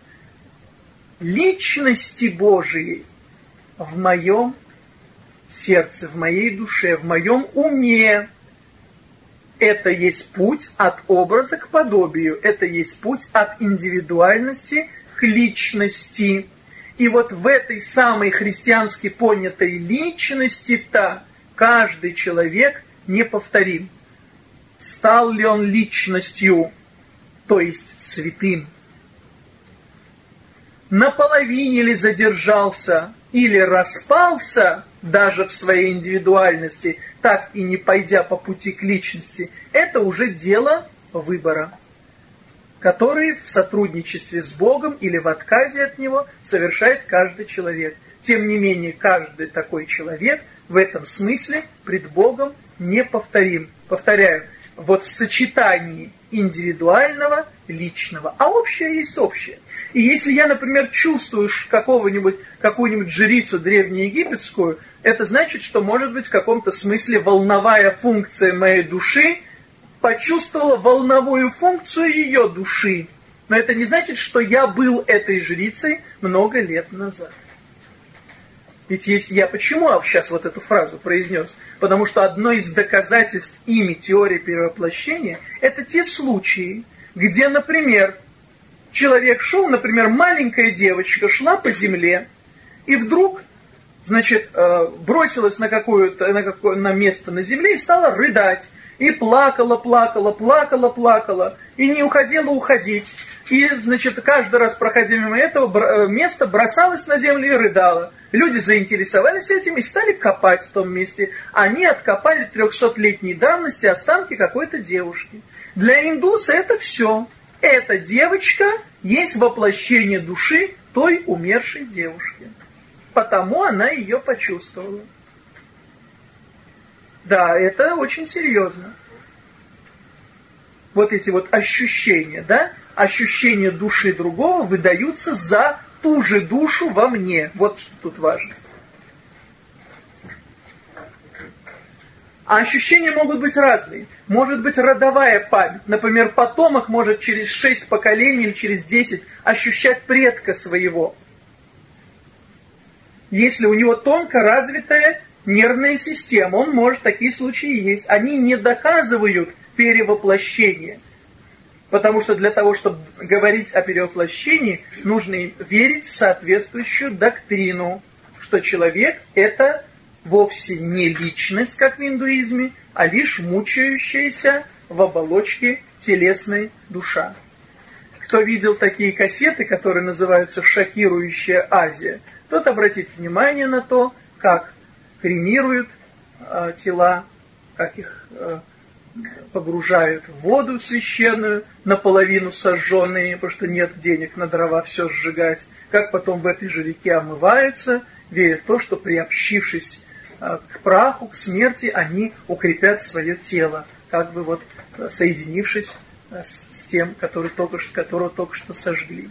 личности Божией в моем сердце, в моей душе, в моем уме. Это есть путь от образа к подобию, это есть путь от индивидуальности к личности. И вот в этой самой христиански понятой личности-то каждый человек неповторим. Стал ли он личностью, то есть святым? Наполовине ли задержался или распался даже в своей индивидуальности, так и не пойдя по пути к личности, это уже дело выбора, который в сотрудничестве с Богом или в отказе от Него совершает каждый человек. Тем не менее, каждый такой человек в этом смысле пред Богом неповторим. Повторяю, вот в сочетании индивидуального, личного, а общее есть общее. И если я, например, чувствую какого-нибудь, какую-нибудь жрицу древнеегипетскую, это значит, что, может быть, в каком-то смысле волновая функция моей души почувствовала волновую функцию ее души. Но это не значит, что я был этой жрицей много лет назад. Ведь есть я почему сейчас вот эту фразу произнес? Потому что одно из доказательств ими теории перевоплощения это те случаи, где, например, человек шел, например, маленькая девочка шла по земле, и вдруг, значит, э, бросилась на какое-то на какое на место на земле и стала рыдать. И плакала, плакала, плакала, плакала, и не уходила уходить. И, значит, каждый раз, проходя мимо этого э, места, бросалась на землю и рыдала. Люди заинтересовались этим и стали копать в том месте. Они откопали 300-летней давности останки какой-то девушки. Для индуса это все. Эта девочка есть воплощение души той умершей девушки. Потому она ее почувствовала. Да, это очень серьезно. Вот эти вот ощущения, да, ощущения души другого выдаются за ту же душу во мне. Вот что тут важно. А ощущения могут быть разные. Может быть родовая память. Например, потомок может через шесть поколений или через десять ощущать предка своего. Если у него тонко развитая нервная система, он может, такие случаи есть. Они не доказывают перевоплощение. Потому что для того, чтобы говорить о перевоплощении, нужно верить в соответствующую доктрину, что человек это вовсе не личность, как в индуизме, а лишь мучающаяся в оболочке телесной душа. Кто видел такие кассеты, которые называются «Шокирующая Азия», тот обратит внимание на то, как кремируют э, тела, как их э, погружают в воду священную, наполовину сожженные, потому что нет денег на дрова все сжигать, как потом в этой же реке омываются, веря в то, что приобщившись э, к праху, к смерти, они укрепят свое тело, как бы вот соединившись с, с тем, который только, которого только что сожгли.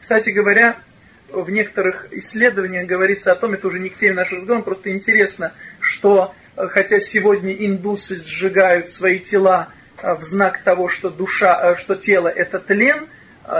Кстати говоря, в некоторых исследованиях говорится о том, это уже не к теме нашего разговора, просто интересно, что хотя сегодня индусы сжигают свои тела а, в знак того, что душа, а, что тело это тлен,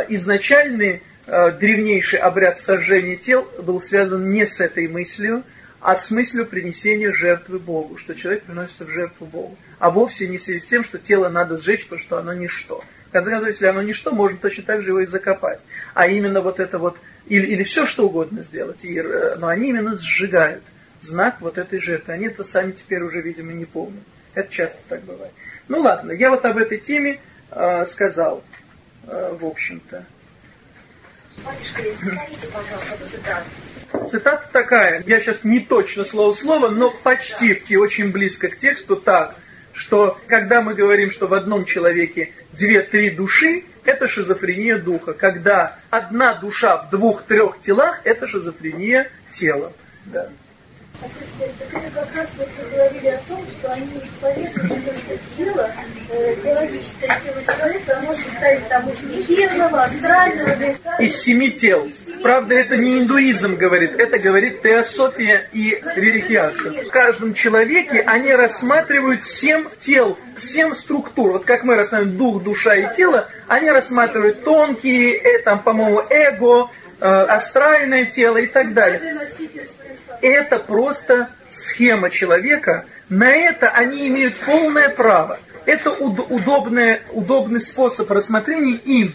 изначальный древнейший обряд сожжения тел был связан не с этой мыслью, а с мыслью принесения жертвы Богу, что человек приносит в жертву Богу, а вовсе не в связи с тем, что тело надо сжечь, потому что оно ничто. В конце концов, если оно ничто, можно точно так же его и закопать. А именно вот это вот, или, или все что угодно сделать, и, э, но они именно сжигают знак вот этой жертвы. Они это сами теперь уже, видимо, не помнят. Это часто так бывает. Ну ладно, я вот об этой теме э, сказал, э, в общем-то. Цитата такая, я сейчас не точно слово в слово, но почти очень близко к тексту так, что когда мы говорим, что в одном человеке две-три души, это шизофрения духа. Когда одна душа в двух-трех телах, это шизофрения тела. Да. Это как раз вот вы о том, что они исповедуют, что тело, э, человека, оно состоит там из астрального, Из семи тел. Правда, это не индуизм говорит, это говорит теософия и религиация. В каждом человеке они рассматривают семь тел, семь структур. Вот как мы рассматриваем дух, душа и тело, они рассматривают тонкие, э, там, по-моему, эго, э, астральное тело и так далее это просто схема человека, на это они имеют полное право. Это удобное, удобный способ рассмотрения им.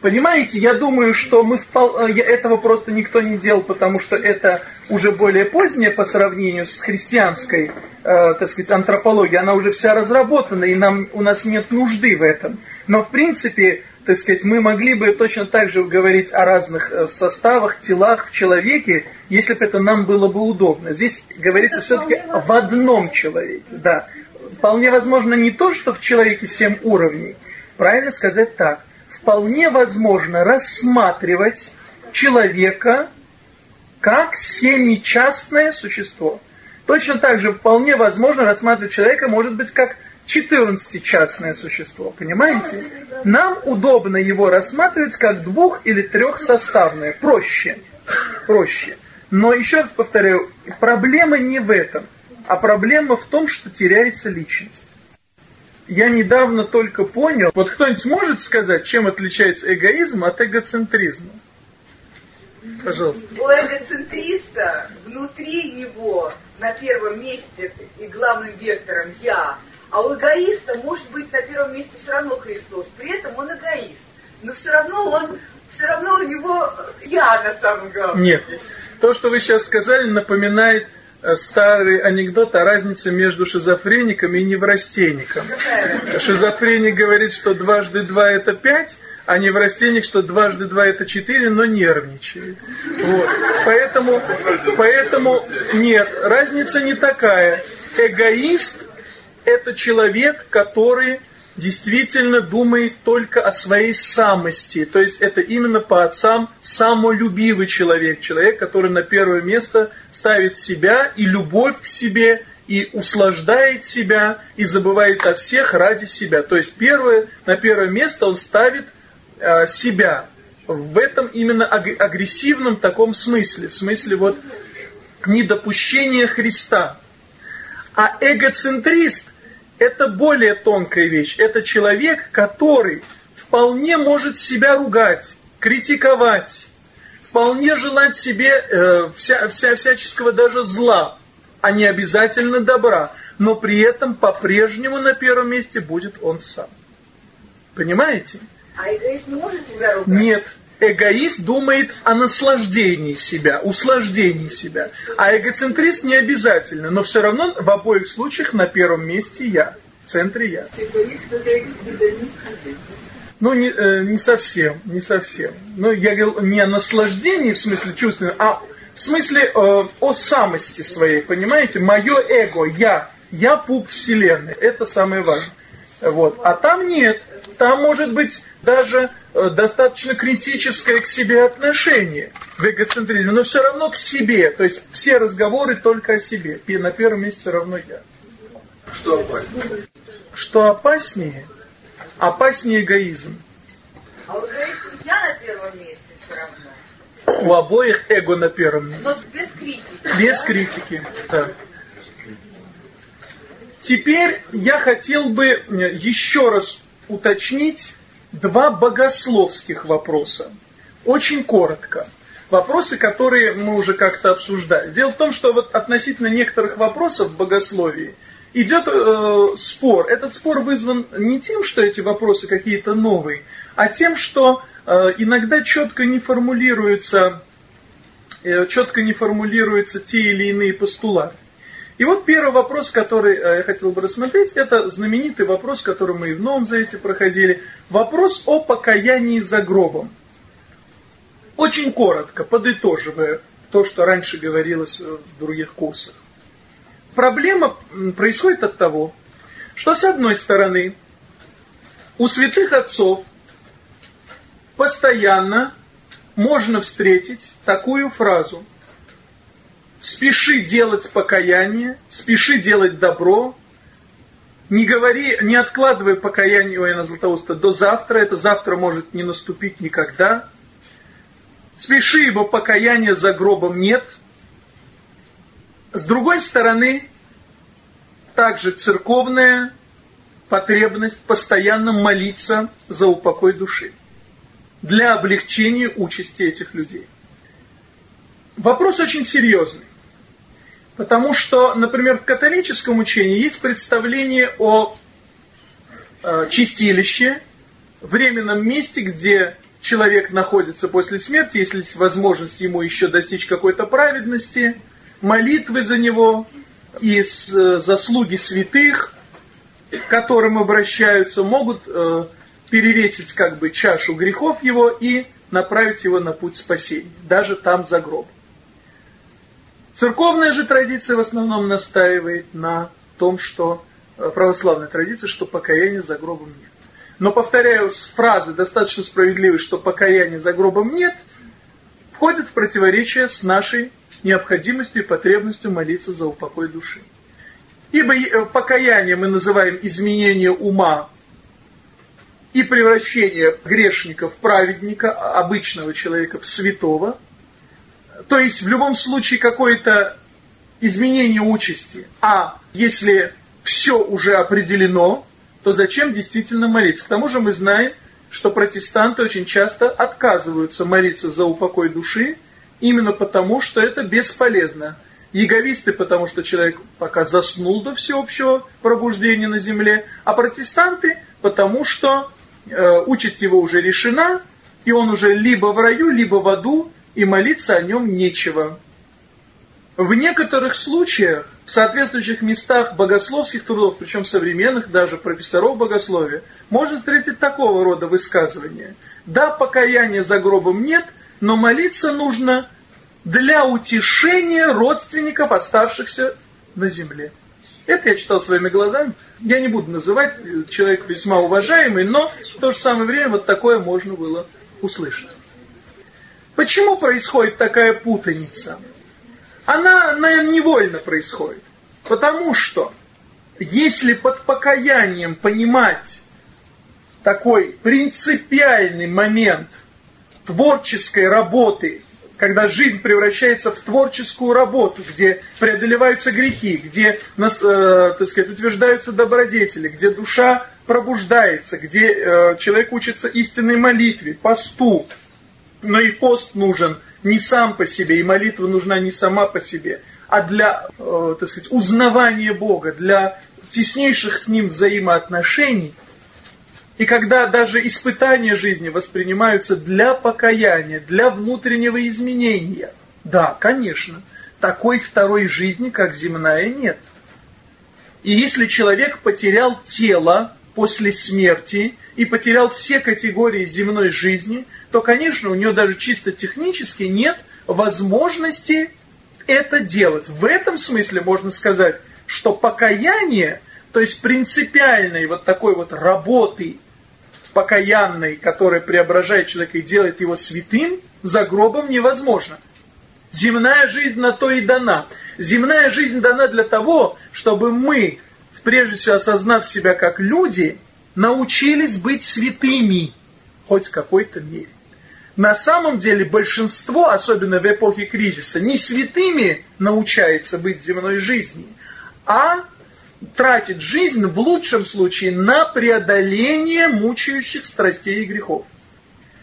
Понимаете, я думаю, что мы впол... Э, этого просто никто не делал, потому что это уже более позднее по сравнению с христианской, э, так сказать, антропологией. Она уже вся разработана, и нам, у нас нет нужды в этом. Но, в принципе, так сказать, мы могли бы точно так же говорить о разных э, составах, телах в человеке, если бы это нам было бы удобно. Здесь говорится все-таки в одном человеке. Да. Вполне возможно не то, что в человеке семь уровней. Правильно сказать так. Вполне возможно рассматривать человека как семичастное существо. Точно так же вполне возможно рассматривать человека, может быть, как 14-частное существо, понимаете? Нам удобно его рассматривать как двух- или трехсоставное, проще, проще. Но еще раз повторяю, проблема не в этом, а проблема в том, что теряется личность. Я недавно только понял, вот кто-нибудь может сказать, чем отличается эгоизм от эгоцентризма? Пожалуйста. У эгоцентриста внутри него на первом месте и главным вектором «я», а у эгоиста может быть на первом месте все равно Христос. При этом он эгоист. Но все равно он, все равно у него я на самом главном. Нет. То, что вы сейчас сказали, напоминает э, старый анекдот о разнице между шизофреником и неврастенником. Шизофреник говорит, что дважды два это пять, а неврастенник, что дважды два это четыре, но нервничает. Вот. Поэтому, поэтому нет, разница не такая. Эгоист это человек, который действительно думает только о своей самости. То есть это именно по отцам самолюбивый человек. Человек, который на первое место ставит себя и любовь к себе, и услаждает себя, и забывает о всех ради себя. То есть первое, на первое место он ставит э, себя. В этом именно агрессивном таком смысле. В смысле вот недопущения Христа. А эгоцентрист это более тонкая вещь. Это человек, который вполне может себя ругать, критиковать, вполне желать себе э, вся, вся, всяческого даже зла, а не обязательно добра. Но при этом по-прежнему на первом месте будет он сам. Понимаете? А эгоист не может себя ругать? Нет. Эгоист думает о наслаждении себя, услаждении себя. А эгоцентрист не обязательно, но все равно в обоих случаях на первом месте я, в центре я. Ну, не, э, не совсем, не совсем. Ну, я говорил не о наслаждении в смысле чувственном, а в смысле э, о самости своей, понимаете? Мое эго, я, я пуп вселенной, это самое важное. Вот. А там нет, там может быть даже э, достаточно критическое к себе отношение в эгоцентризме, но все равно к себе, то есть все разговоры только о себе, и на первом месте все равно я. Что опаснее? Что опаснее? Опаснее эгоизм. А у эгоиста я на первом месте все равно. У обоих эго на первом месте. Но без критики. Без да? критики, да. Теперь я хотел бы э, еще раз уточнить два богословских вопроса. Очень коротко. Вопросы, которые мы уже как-то обсуждали. Дело в том, что вот относительно некоторых вопросов в богословии идет э, спор. Этот спор вызван не тем, что эти вопросы какие-то новые, а тем, что э, иногда четко не формулируются, э, четко не формулируются те или иные постулаты. И вот первый вопрос, который э, я хотел бы рассмотреть, это знаменитый вопрос, который мы и в Новом Завете проходили. Вопрос о покаянии за гробом. Очень коротко, подытоживая то, что раньше говорилось в других курсах. Проблема происходит от того, что с одной стороны у святых отцов постоянно можно встретить такую фразу – спеши делать покаяние, спеши делать добро, не говори, не откладывай покаяние Иоанна Златоуста до завтра, это завтра может не наступить никогда. Спеши, ибо покаяния за гробом нет. С другой стороны, также церковная потребность постоянно молиться за упокой души для облегчения участи этих людей. Вопрос очень серьезный. Потому что, например, в католическом учении есть представление о э, чистилище, временном месте, где человек находится после смерти, если есть возможность ему еще достичь какой-то праведности, молитвы за него и э, заслуги святых, к которым обращаются, могут э, перевесить как бы чашу грехов его и направить его на путь спасения, даже там за гроб. Церковная же традиция в основном настаивает на том, что э, православная традиция, что покаяния за гробом нет. Но, повторяю, фразы достаточно справедливой, что покаяния за гробом нет, входит в противоречие с нашей необходимостью и потребностью молиться за упокой души. Ибо э, покаяние мы называем изменение ума и превращение грешника в праведника, обычного человека в святого – то есть в любом случае какое-то изменение участи. А если все уже определено, то зачем действительно молиться? К тому же мы знаем, что протестанты очень часто отказываются молиться за упокой души, именно потому, что это бесполезно. Яговисты, потому что человек пока заснул до всеобщего пробуждения на земле, а протестанты, потому что э, участь его уже решена, и он уже либо в раю, либо в аду, и молиться о нем нечего. В некоторых случаях, в соответствующих местах богословских трудов, причем современных даже профессоров богословия, можно встретить такого рода высказывания. Да, покаяния за гробом нет, но молиться нужно для утешения родственников, оставшихся на земле. Это я читал своими глазами. Я не буду называть, человек весьма уважаемый, но в то же самое время вот такое можно было услышать. Почему происходит такая путаница? Она, наверное, невольно происходит. Потому что, если под покаянием понимать такой принципиальный момент творческой работы, когда жизнь превращается в творческую работу, где преодолеваются грехи, где, э, так сказать, утверждаются добродетели, где душа пробуждается, где э, человек учится истинной молитве, посту, но и пост нужен не сам по себе, и молитва нужна не сама по себе, а для, э, так сказать, узнавания Бога, для теснейших с Ним взаимоотношений, И когда даже испытания жизни воспринимаются для покаяния, для внутреннего изменения, да, конечно, такой второй жизни, как земная, нет. И если человек потерял тело после смерти и потерял все категории земной жизни, то, конечно, у него даже чисто технически нет возможности это делать. В этом смысле можно сказать, что покаяние, то есть принципиальной вот такой вот работы покаянной, которая преображает человека и делает его святым, за гробом невозможно. Земная жизнь на то и дана. Земная жизнь дана для того, чтобы мы, прежде всего осознав себя как люди, научились быть святыми, хоть в какой-то мере. На самом деле большинство, особенно в эпохе кризиса, не святыми научается быть в земной жизни, а тратит жизнь в лучшем случае на преодоление мучающих страстей и грехов.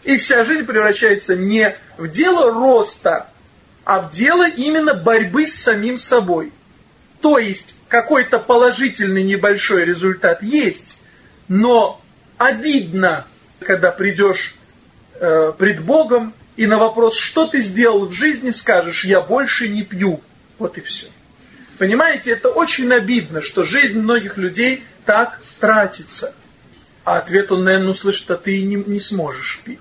И вся жизнь превращается не в дело роста, а в дело именно борьбы с самим собой. То есть какой-то положительный небольшой результат есть, но обидно, когда придешь э, пред Богом и на вопрос, что ты сделал в жизни, скажешь, я больше не пью. Вот и все. Понимаете, это очень обидно, что жизнь многих людей так тратится. А ответ он, наверное, услышит, а ты не, не сможешь пить.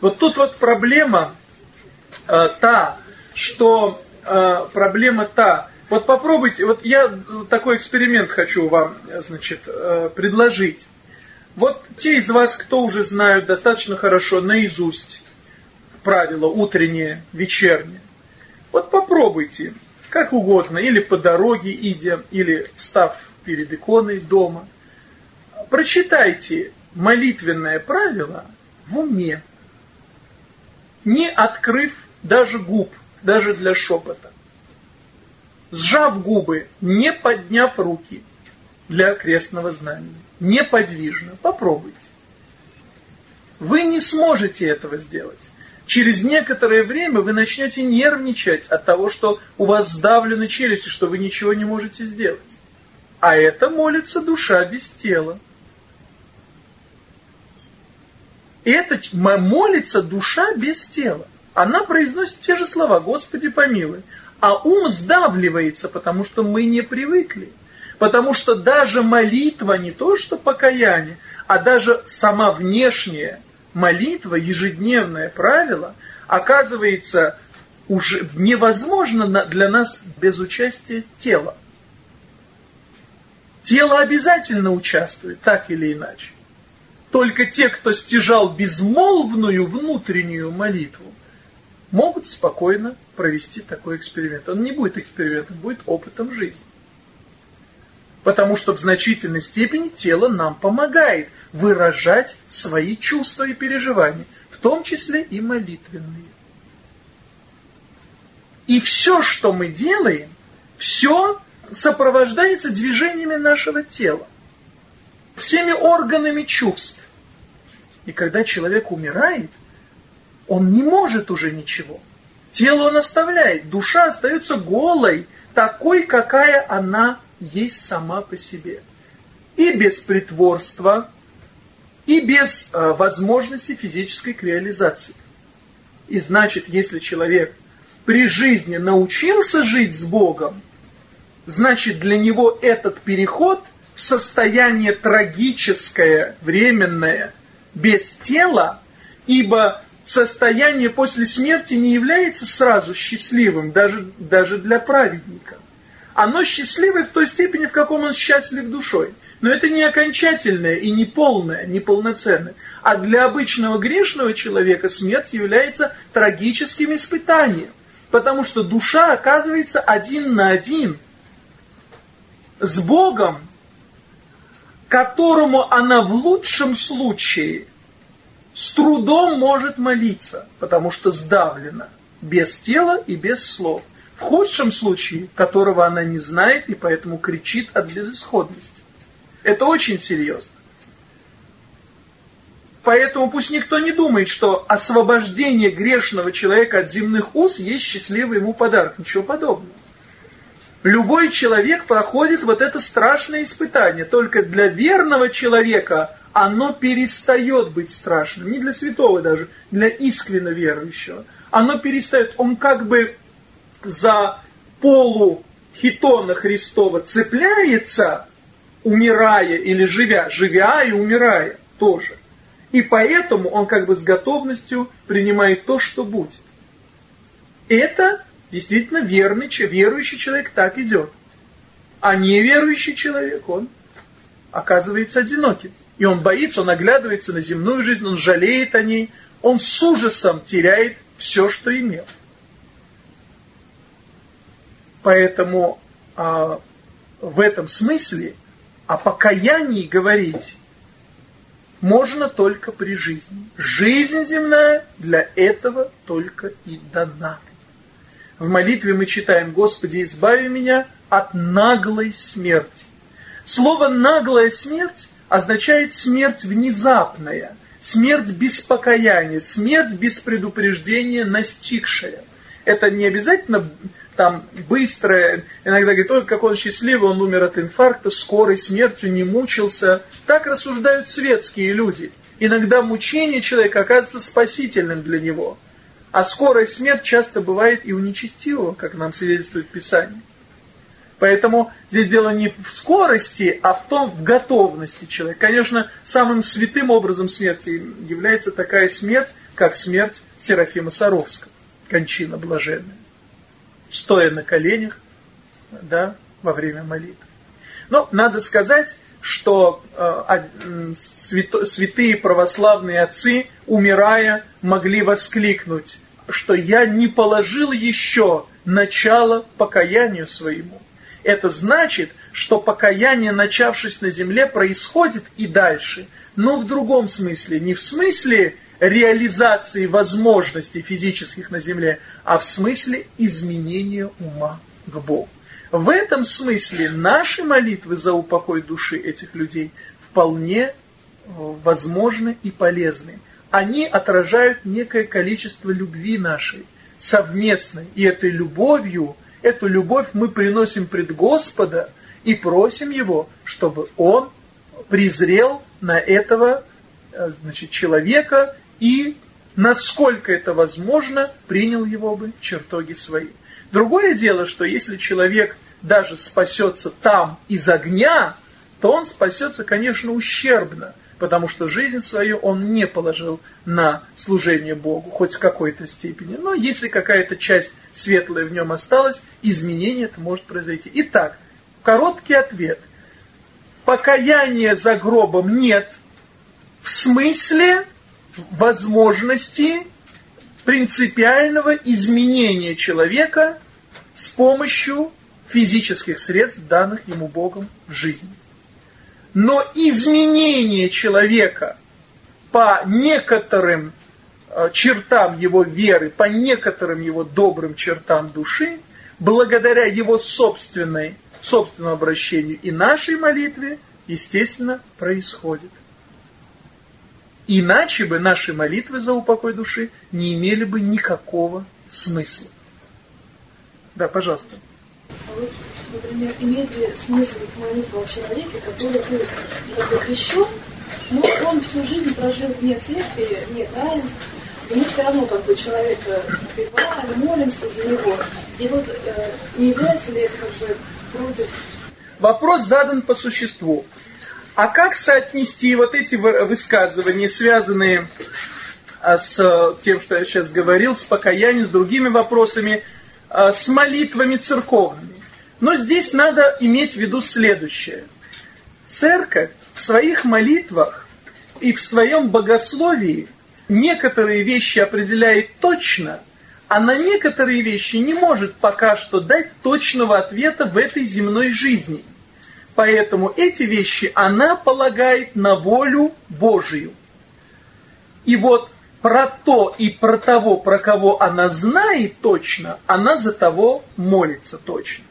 Вот тут вот проблема э, та, что э, проблема та, вот попробуйте, вот я такой эксперимент хочу вам, значит, э, предложить. Вот те из вас, кто уже знают достаточно хорошо наизусть правила утреннее, вечернее, вот попробуйте, как угодно, или по дороге идя, или встав перед иконой дома, прочитайте молитвенное правило в уме, не открыв даже губ даже для шепота. Сжав губы, не подняв руки для крестного знамени. Неподвижно. Попробуйте. Вы не сможете этого сделать. Через некоторое время вы начнете нервничать от того, что у вас сдавлены челюсти, что вы ничего не можете сделать. А это молится душа без тела. Это молится душа без тела она произносит те же слова «Господи помилуй», а ум сдавливается, потому что мы не привыкли. Потому что даже молитва, не то что покаяние, а даже сама внешняя молитва, ежедневное правило, оказывается уже невозможно для нас без участия тела. Тело обязательно участвует, так или иначе. Только те, кто стяжал безмолвную внутреннюю молитву, могут спокойно провести такой эксперимент. Он не будет экспериментом, будет опытом жизни. Потому что в значительной степени тело нам помогает выражать свои чувства и переживания, в том числе и молитвенные. И все, что мы делаем, все сопровождается движениями нашего тела, всеми органами чувств. И когда человек умирает, он не может уже ничего. Тело он оставляет, душа остается голой, такой, какая она есть сама по себе. И без притворства, и без э, возможности физической к реализации. И значит, если человек при жизни научился жить с Богом, значит для него этот переход в состояние трагическое, временное, без тела, ибо состояние после смерти не является сразу счастливым, даже, даже для праведника. Оно счастливое в той степени, в каком он счастлив душой. Но это не окончательное и не полное, не полноценное. А для обычного грешного человека смерть является трагическим испытанием. Потому что душа оказывается один на один с Богом, которому она в лучшем случае с трудом может молиться, потому что сдавлена, без тела и без слов. В худшем случае, которого она не знает и поэтому кричит от безысходности. Это очень серьезно. Поэтому пусть никто не думает, что освобождение грешного человека от земных уз есть счастливый ему подарок. Ничего подобного. Любой человек проходит вот это страшное испытание. Только для верного человека оно перестает быть страшным. Не для святого даже, для искренно верующего. Оно перестает, он как бы за полу хитона Христова цепляется, умирая или живя, живя и умирая тоже. И поэтому он как бы с готовностью принимает то, что будет. Это действительно верный, верующий человек так идет. А неверующий человек, он оказывается одиноким. И он боится, он оглядывается на земную жизнь, он жалеет о ней, он с ужасом теряет все, что имел. Поэтому а, в этом смысле о покаянии говорить можно только при жизни. Жизнь земная для этого только и дана. В молитве мы читаем «Господи, избави меня от наглой смерти». Слово «наглая смерть» означает смерть внезапная, смерть без покаяния, смерть без предупреждения настигшая. Это не обязательно там быстрое, иногда говорит, ой, как он счастливый, он умер от инфаркта, скорой смертью, не мучился. Так рассуждают светские люди. Иногда мучение человека оказывается спасительным для него. А скорая смерть часто бывает и у нечестивого, как нам свидетельствует Писание. Поэтому здесь дело не в скорости, а в том, в готовности человека. Конечно, самым святым образом смерти является такая смерть, как смерть Серафима Саровского, кончина блаженная, стоя на коленях, да, во время молитвы. Но надо сказать, что э, святые православные отцы, умирая, могли воскликнуть, что я не положил еще начало покаянию своему. Это значит, что покаяние, начавшись на земле, происходит и дальше, но в другом смысле, не в смысле реализации возможностей физических на земле, а в смысле изменения ума к Богу. В этом смысле наши молитвы за упокой души этих людей вполне э, возможны и полезны. Они отражают некое количество любви нашей, совместной, и этой любовью – Эту любовь мы приносим пред Господа и просим Его, чтобы Он презрел на этого э, значит, человека и, насколько это возможно, принял его бы чертоги свои. Другое дело, что если человек даже спасется там из огня, то он спасется, конечно, ущербно, потому что жизнь свою он не положил на служение Богу, хоть в какой-то степени. Но если какая-то часть светлая в нем осталась, изменение это может произойти. Итак, короткий ответ. Покаяния за гробом нет в смысле возможности принципиального изменения человека с помощью физических средств, данных ему Богом в жизни. Но изменение человека по некоторым э, чертам его веры, по некоторым его добрым чертам души, благодаря его собственной, собственному обращению и нашей молитве, естественно, происходит. Иначе бы наши молитвы за упокой души не имели бы никакого смысла. Да, пожалуйста. А вот, например, имеет ли смысл молитва о человеке, который был бы крещен, но он всю жизнь прожил вне церкви, вне равенств, и мы все равно как бы человека убиваем, молимся за него. И вот э, не является ли это как бы против... Вопрос задан по существу. А как соотнести вот эти высказывания, связанные а, с тем, что я сейчас говорил, с покаянием, с другими вопросами, а, с молитвами церковными? Но здесь надо иметь в виду следующее. Церковь в своих молитвах и в своем богословии некоторые вещи определяет точно, а на некоторые вещи не может пока что дать точного ответа в этой земной жизни – Поэтому эти вещи она полагает на волю Божию. И вот про то и про того, про кого она знает точно, она за того молится точно.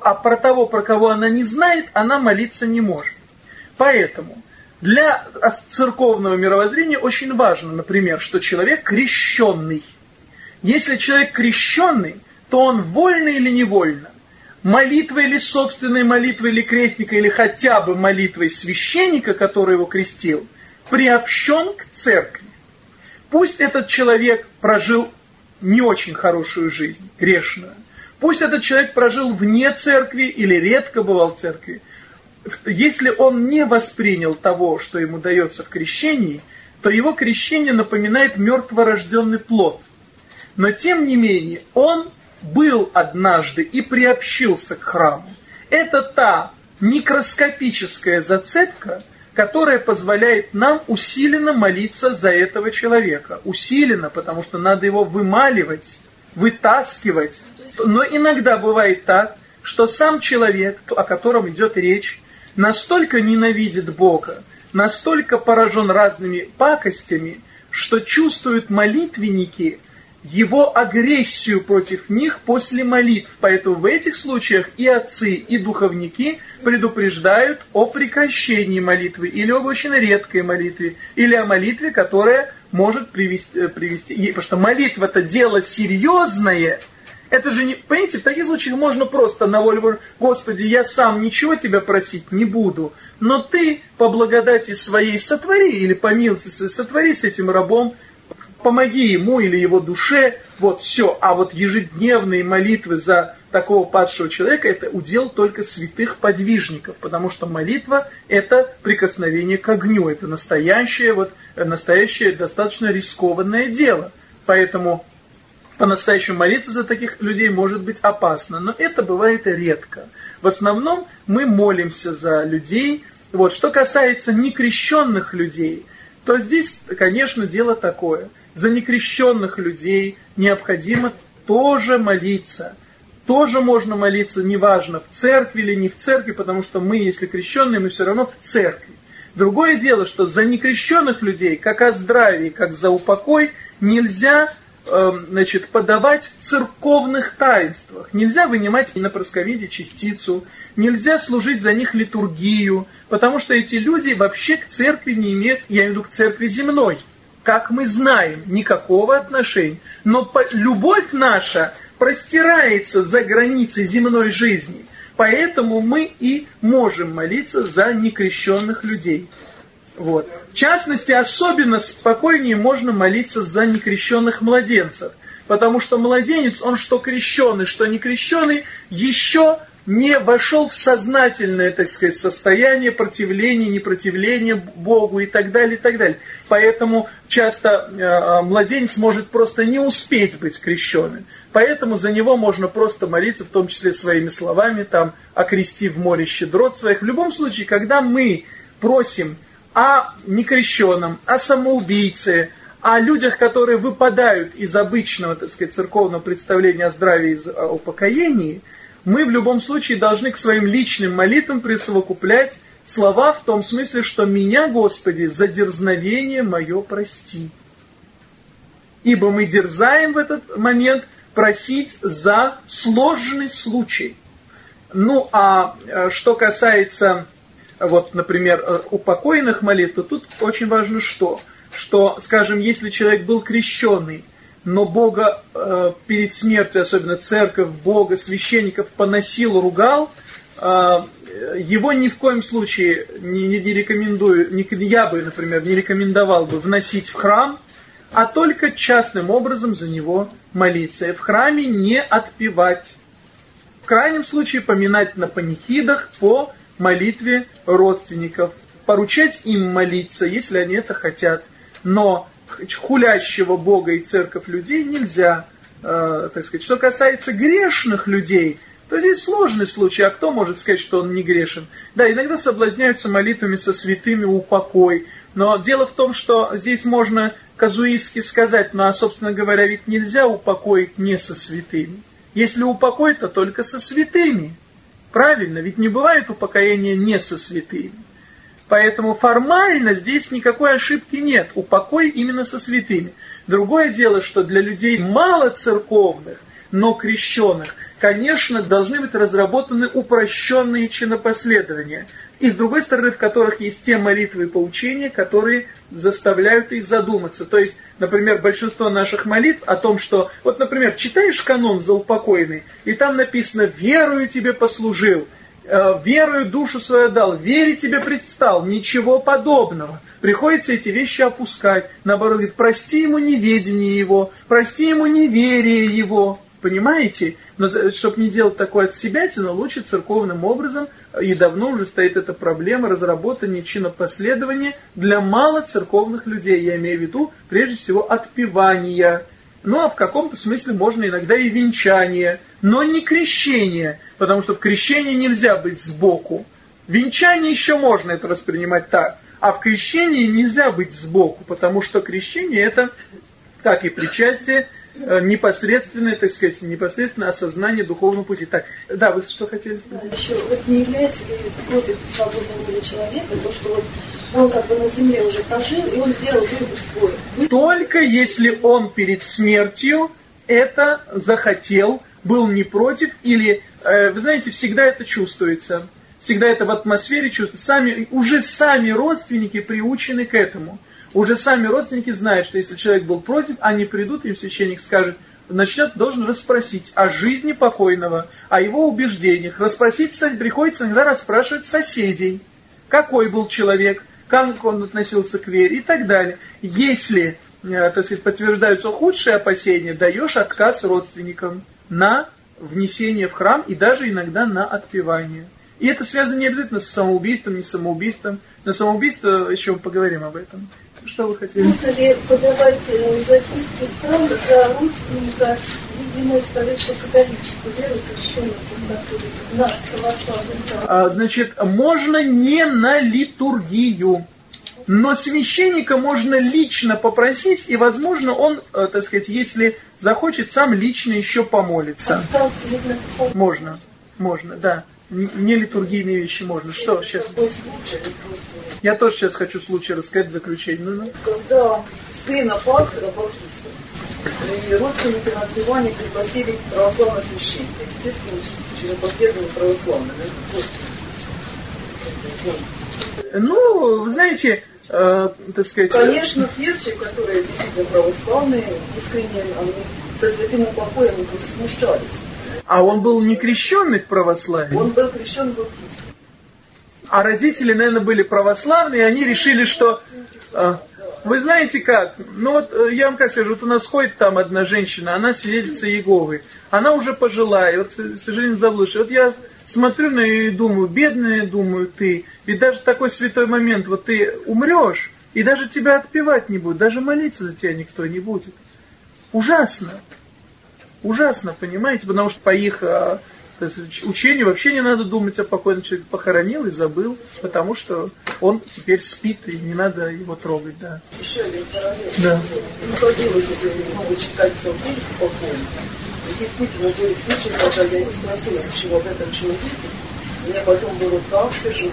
А про того, про кого она не знает, она молиться не может. Поэтому для церковного мировоззрения очень важно, например, что человек крещенный. Если человек крещенный, то он вольно или невольно молитвой или собственной молитвой или крестника, или хотя бы молитвой священника, который его крестил, приобщен к церкви. Пусть этот человек прожил не очень хорошую жизнь, грешную. Пусть этот человек прожил вне церкви или редко бывал в церкви. Если он не воспринял того, что ему дается в крещении, то его крещение напоминает мертворожденный плод. Но тем не менее, он был однажды и приобщился к храму. Это та микроскопическая зацепка, которая позволяет нам усиленно молиться за этого человека. Усиленно, потому что надо его вымаливать, вытаскивать. Но иногда бывает так, что сам человек, о котором идет речь, настолько ненавидит Бога, настолько поражен разными пакостями, что чувствуют молитвенники его агрессию против них после молитв. Поэтому в этих случаях и отцы, и духовники предупреждают о прекращении молитвы или об очень редкой молитве, или о молитве, которая может привести, э, привести потому что молитва это дело серьезное, это же не, понимаете, в таких случаях можно просто на волю, Господи, я сам ничего тебя просить не буду, но ты по благодати своей сотвори, или по милости сотвори с этим рабом помоги ему или его душе, вот все. А вот ежедневные молитвы за такого падшего человека, это удел только святых подвижников, потому что молитва – это прикосновение к огню, это настоящее, вот, настоящее достаточно рискованное дело. Поэтому по-настоящему молиться за таких людей может быть опасно, но это бывает редко. В основном мы молимся за людей. Вот. Что касается некрещенных людей, то здесь, конечно, дело такое – за некрещенных людей необходимо тоже молиться. Тоже можно молиться, неважно, в церкви или не в церкви, потому что мы, если крещенные, мы все равно в церкви. Другое дело, что за некрещенных людей, как о здравии, как за упокой, нельзя э, значит, подавать в церковных таинствах. Нельзя вынимать на просковиде частицу, нельзя служить за них литургию, потому что эти люди вообще к церкви не имеют, я имею в виду к церкви земной, как мы знаем, никакого отношения. Но любовь наша простирается за границы земной жизни. Поэтому мы и можем молиться за некрещенных людей. Вот. В частности, особенно спокойнее можно молиться за некрещенных младенцев. Потому что младенец, он что крещенный, что не крещенный, еще не вошел в сознательное, так сказать, состояние противления, непротивления Богу и так далее, и так далее. Поэтому часто э, младенец может просто не успеть быть крещенным. Поэтому за него можно просто молиться, в том числе своими словами, там, окрести в море щедрот своих. В любом случае, когда мы просим о некрещенном, о самоубийце, о людях, которые выпадают из обычного, так сказать, церковного представления о здравии и о упокоении – мы в любом случае должны к своим личным молитвам присовокуплять слова в том смысле, что «меня, Господи, за дерзновение мое прости». Ибо мы дерзаем в этот момент просить за сложный случай. Ну, а э, что касается, вот, например, э, упокоенных молитв, то тут очень важно что? Что, скажем, если человек был крещенный, но Бога э, перед смертью, особенно церковь, Бога, священников поносил, ругал, э, его ни в коем случае не, не, не рекомендую, не, я бы, например, не рекомендовал бы вносить в храм, а только частным образом за него молиться. И в храме не отпевать. В крайнем случае поминать на панихидах по молитве родственников. Поручать им молиться, если они это хотят. Но хулящего Бога и церковь людей нельзя, э, так сказать. Что касается грешных людей, то здесь сложный случай. А кто может сказать, что он не грешен? Да, иногда соблазняются молитвами со святыми упокой. Но дело в том, что здесь можно казуистски сказать, ну а, собственно говоря, ведь нельзя упокоить не со святыми. Если упокой, то только со святыми. Правильно, ведь не бывает упокоения не со святыми. Поэтому формально здесь никакой ошибки нет. Упокой именно со святыми. Другое дело, что для людей мало церковных, но крещенных, конечно, должны быть разработаны упрощенные чинопоследования. И с другой стороны, в которых есть те молитвы и поучения, которые заставляют их задуматься. То есть, например, большинство наших молитв о том, что, вот, например, читаешь канон за упокойный, и там написано «верую тебе послужил», верою душу свою дал, вере тебе предстал, ничего подобного. Приходится эти вещи опускать. Наоборот, говорит, прости ему неведение его, прости ему неверие его. Понимаете? Но чтобы не делать такое от себя, но лучше церковным образом, и давно уже стоит эта проблема разработания чинопоследования для малоцерковных людей. Я имею в виду, прежде всего, отпевания. Ну, а в каком-то смысле можно иногда и венчание, но не крещение, потому что в крещении нельзя быть сбоку. Венчание еще можно это воспринимать так, а в крещении нельзя быть сбоку, потому что крещение это, как и причастие, непосредственное, так сказать, непосредственное осознание духовного пути. Так, да, вы что хотели сказать? Да, еще вот не является ли против свободной воли человека то, что вот он как бы на земле уже прожил, и он сделал выбор свой. Только если он перед смертью это захотел, был не против, или, э, вы знаете, всегда это чувствуется. Всегда это в атмосфере чувствуется. Сами, уже сами родственники приучены к этому уже сами родственники знают, что если человек был против, они придут, им священник скажет, начнет, должен расспросить о жизни покойного, о его убеждениях. Расспросить приходится иногда расспрашивать соседей, какой был человек, как он относился к вере и так далее. Если, э, так сказать, подтверждаются худшие опасения, даешь отказ родственникам на внесение в храм и даже иногда на отпевание. И это связано не обязательно с самоубийством, не самоубийством. На самоубийство еще поговорим об этом. Что вы хотели? Можно ли подавать э, записки храм для родственника, видимо, сказать, что католическую веру крещенных, православный а, Значит, можно не на литургию. Но священника можно лично попросить, и, возможно, он, э, так сказать, если захочет, сам лично еще помолиться. Можно, можно, да не литургийные вещи можно. Что сейчас? Я тоже сейчас хочу случай рассказать в заключение. Ну, ну. Когда сына пастора баптиста и родственники на отпевание пригласили православного священника, естественно, через последовательно православного. Ну, вы знаете, э, так сказать... Конечно, перчи, которые действительно православные, искренне, они со святым упокоем смущались. А он был не крещенный в православии? Он был крещен в А родители, наверное, были православные, и они решили, что... А, вы знаете как? Ну вот э, я вам как скажу, вот у нас ходит там одна женщина, она свидетельница Еговы. Она уже пожилая, вот, к сожалению, заблудшая. Вот я смотрю на нее и думаю, бедная, думаю, ты. Ведь даже такой святой момент, вот ты умрешь, и даже тебя отпевать не будут, даже молиться за тебя никто не будет. Ужасно. Ужасно, понимаете, потому что по их а, учению вообще не надо думать о покойном человеке. Похоронил и забыл, потому что он теперь спит, и не надо его трогать, да. Еще один параллель. Да. Приходилось много читать Савдеев покойно. И действительно были случаи, когда я не спросила ничего об этом человеке, мне потом было так тяжело.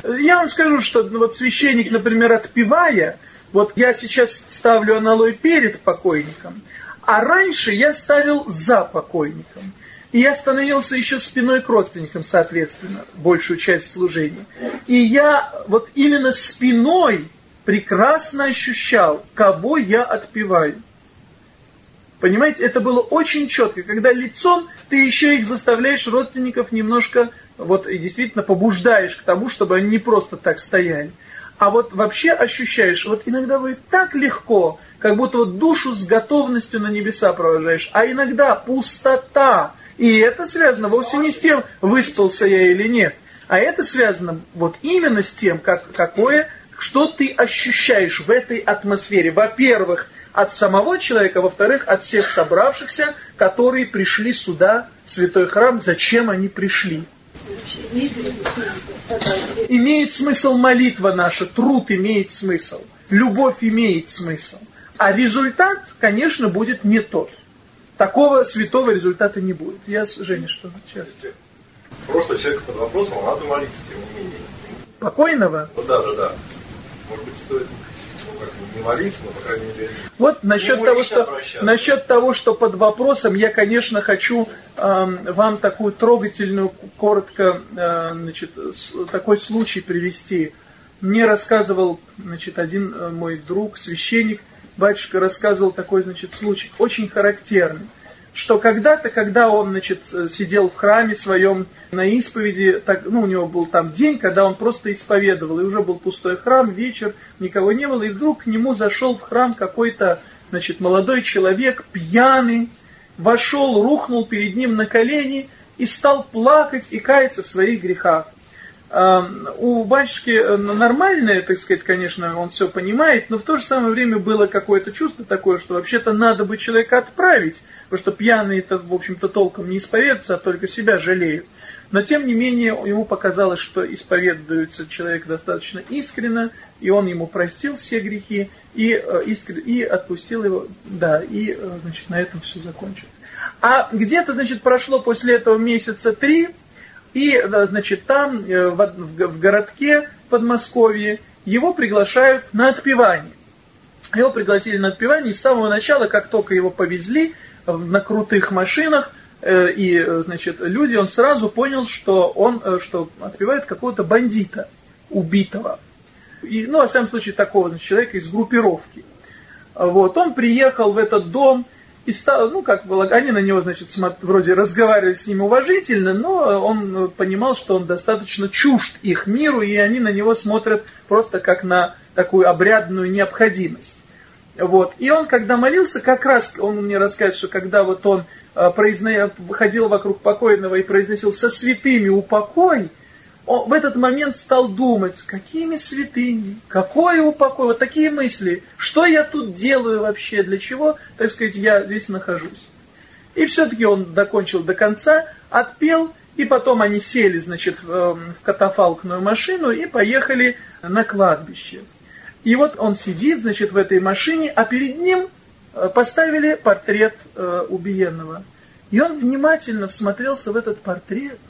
Что... Я вам скажу, что ну, вот священник, например, отпевая, вот я сейчас ставлю аналой перед покойником, а раньше я ставил за покойником. И я становился еще спиной к родственникам, соответственно, большую часть служения. И я вот именно спиной прекрасно ощущал, кого я отпеваю. Понимаете, это было очень четко. Когда лицом ты еще их заставляешь, родственников, немножко, вот и действительно побуждаешь к тому, чтобы они не просто так стояли. А вот вообще ощущаешь, вот иногда вы так легко как будто вот душу с готовностью на небеса провожаешь, а иногда пустота. И это связано вовсе не с тем, выспался я или нет, а это связано вот именно с тем, как, какое, что ты ощущаешь в этой атмосфере. Во-первых, от самого человека, во-вторых, от всех собравшихся, которые пришли сюда, в святой храм, зачем они пришли. Имеет смысл молитва наша, труд имеет смысл, любовь имеет смысл. А результат, конечно, будет не тот. Такого святого результата не будет. Я, Женя, что сейчас? Просто человек под вопросом, а надо молиться, тем не менее. Покойного? Ну да, да, да. Может быть, стоит не молиться, но, по крайней мере... Вот насчет того, что, насчет того, что под вопросом, я, конечно, хочу э, вам такую трогательную, коротко, э, значит, такой случай привести. Мне рассказывал, значит, один э, мой друг, священник, батюшка рассказывал такой, значит, случай, очень характерный, что когда-то, когда он, значит, сидел в храме своем на исповеди, так, ну, у него был там день, когда он просто исповедовал, и уже был пустой храм, вечер, никого не было, и вдруг к нему зашел в храм какой-то, значит, молодой человек, пьяный, вошел, рухнул перед ним на колени и стал плакать и каяться в своих грехах. У батюшки э, нормальное, так сказать, конечно, он все понимает, но в то же самое время было какое-то чувство такое, что вообще-то надо бы человека отправить, потому что пьяные-то, в общем-то, толком не исповедуются, а только себя жалеют. Но, тем не менее, ему показалось, что исповедуется человек достаточно искренно, и он ему простил все грехи, и, э, искр... и отпустил его, да, и, э, значит, на этом все закончилось. А где-то, значит, прошло после этого месяца три, и, значит, там, э, в городке в Подмосковье, его приглашают на отпевание. Его пригласили на отпевание, и с самого начала, как только его повезли на крутых машинах, э, и, значит, люди, он сразу понял, что он, э, что отпевает какого-то бандита, убитого. И, ну, во всяком случае, такого значит, человека из группировки. Вот, он приехал в этот дом, и стал, ну, как было, они на него, значит, вроде разговаривали с ним уважительно, но он понимал, что он достаточно чужд их миру, и они на него смотрят просто как на такую обрядную необходимость. Вот. И он, когда молился, как раз, он мне рассказывает, что когда вот он э, произно... ходил вокруг покойного и произносил «со святыми упокой», он в этот момент стал думать, с какими святыми, какой упокой, вот такие мысли, что я тут делаю вообще, для чего, так сказать, я здесь нахожусь. И все-таки он докончил до конца, отпел, и потом они сели, значит, в катафалкную машину и поехали на кладбище. И вот он сидит, значит, в этой машине, а перед ним э, поставили портрет э, убиенного. И он внимательно всмотрелся в этот портрет,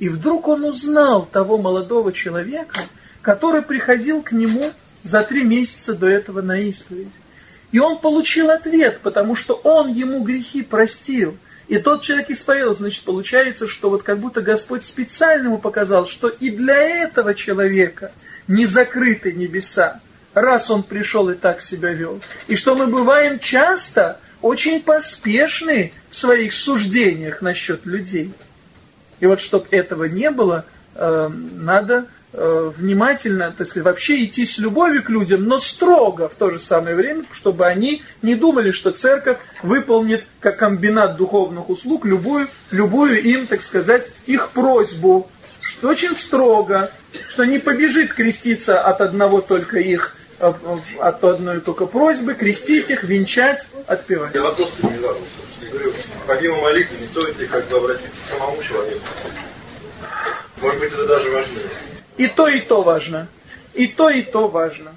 и вдруг он узнал того молодого человека, который приходил к нему за три месяца до этого на исповедь. И он получил ответ, потому что он ему грехи простил. И тот человек исповедовался. Значит, получается, что вот как будто Господь специально ему показал, что и для этого человека не закрыты небеса, раз он пришел и так себя вел. И что мы бываем часто очень поспешны в своих суждениях насчет людей. И вот чтобы этого не было, э, надо э, внимательно, так сказать, вообще идти с любовью к людям, но строго в то же самое время, чтобы они не думали, что церковь выполнит как комбинат духовных услуг любую, любую им, так сказать, их просьбу. Что очень строго, что не побежит креститься от одного только их от одной только просьбы, крестить их, венчать, отпевать. Я вопрос не задал говорю, помимо молитвы, не стоит ли как бы обратиться к самому человеку? Может быть, это даже важнее. И то, и то важно. И то, и то важно.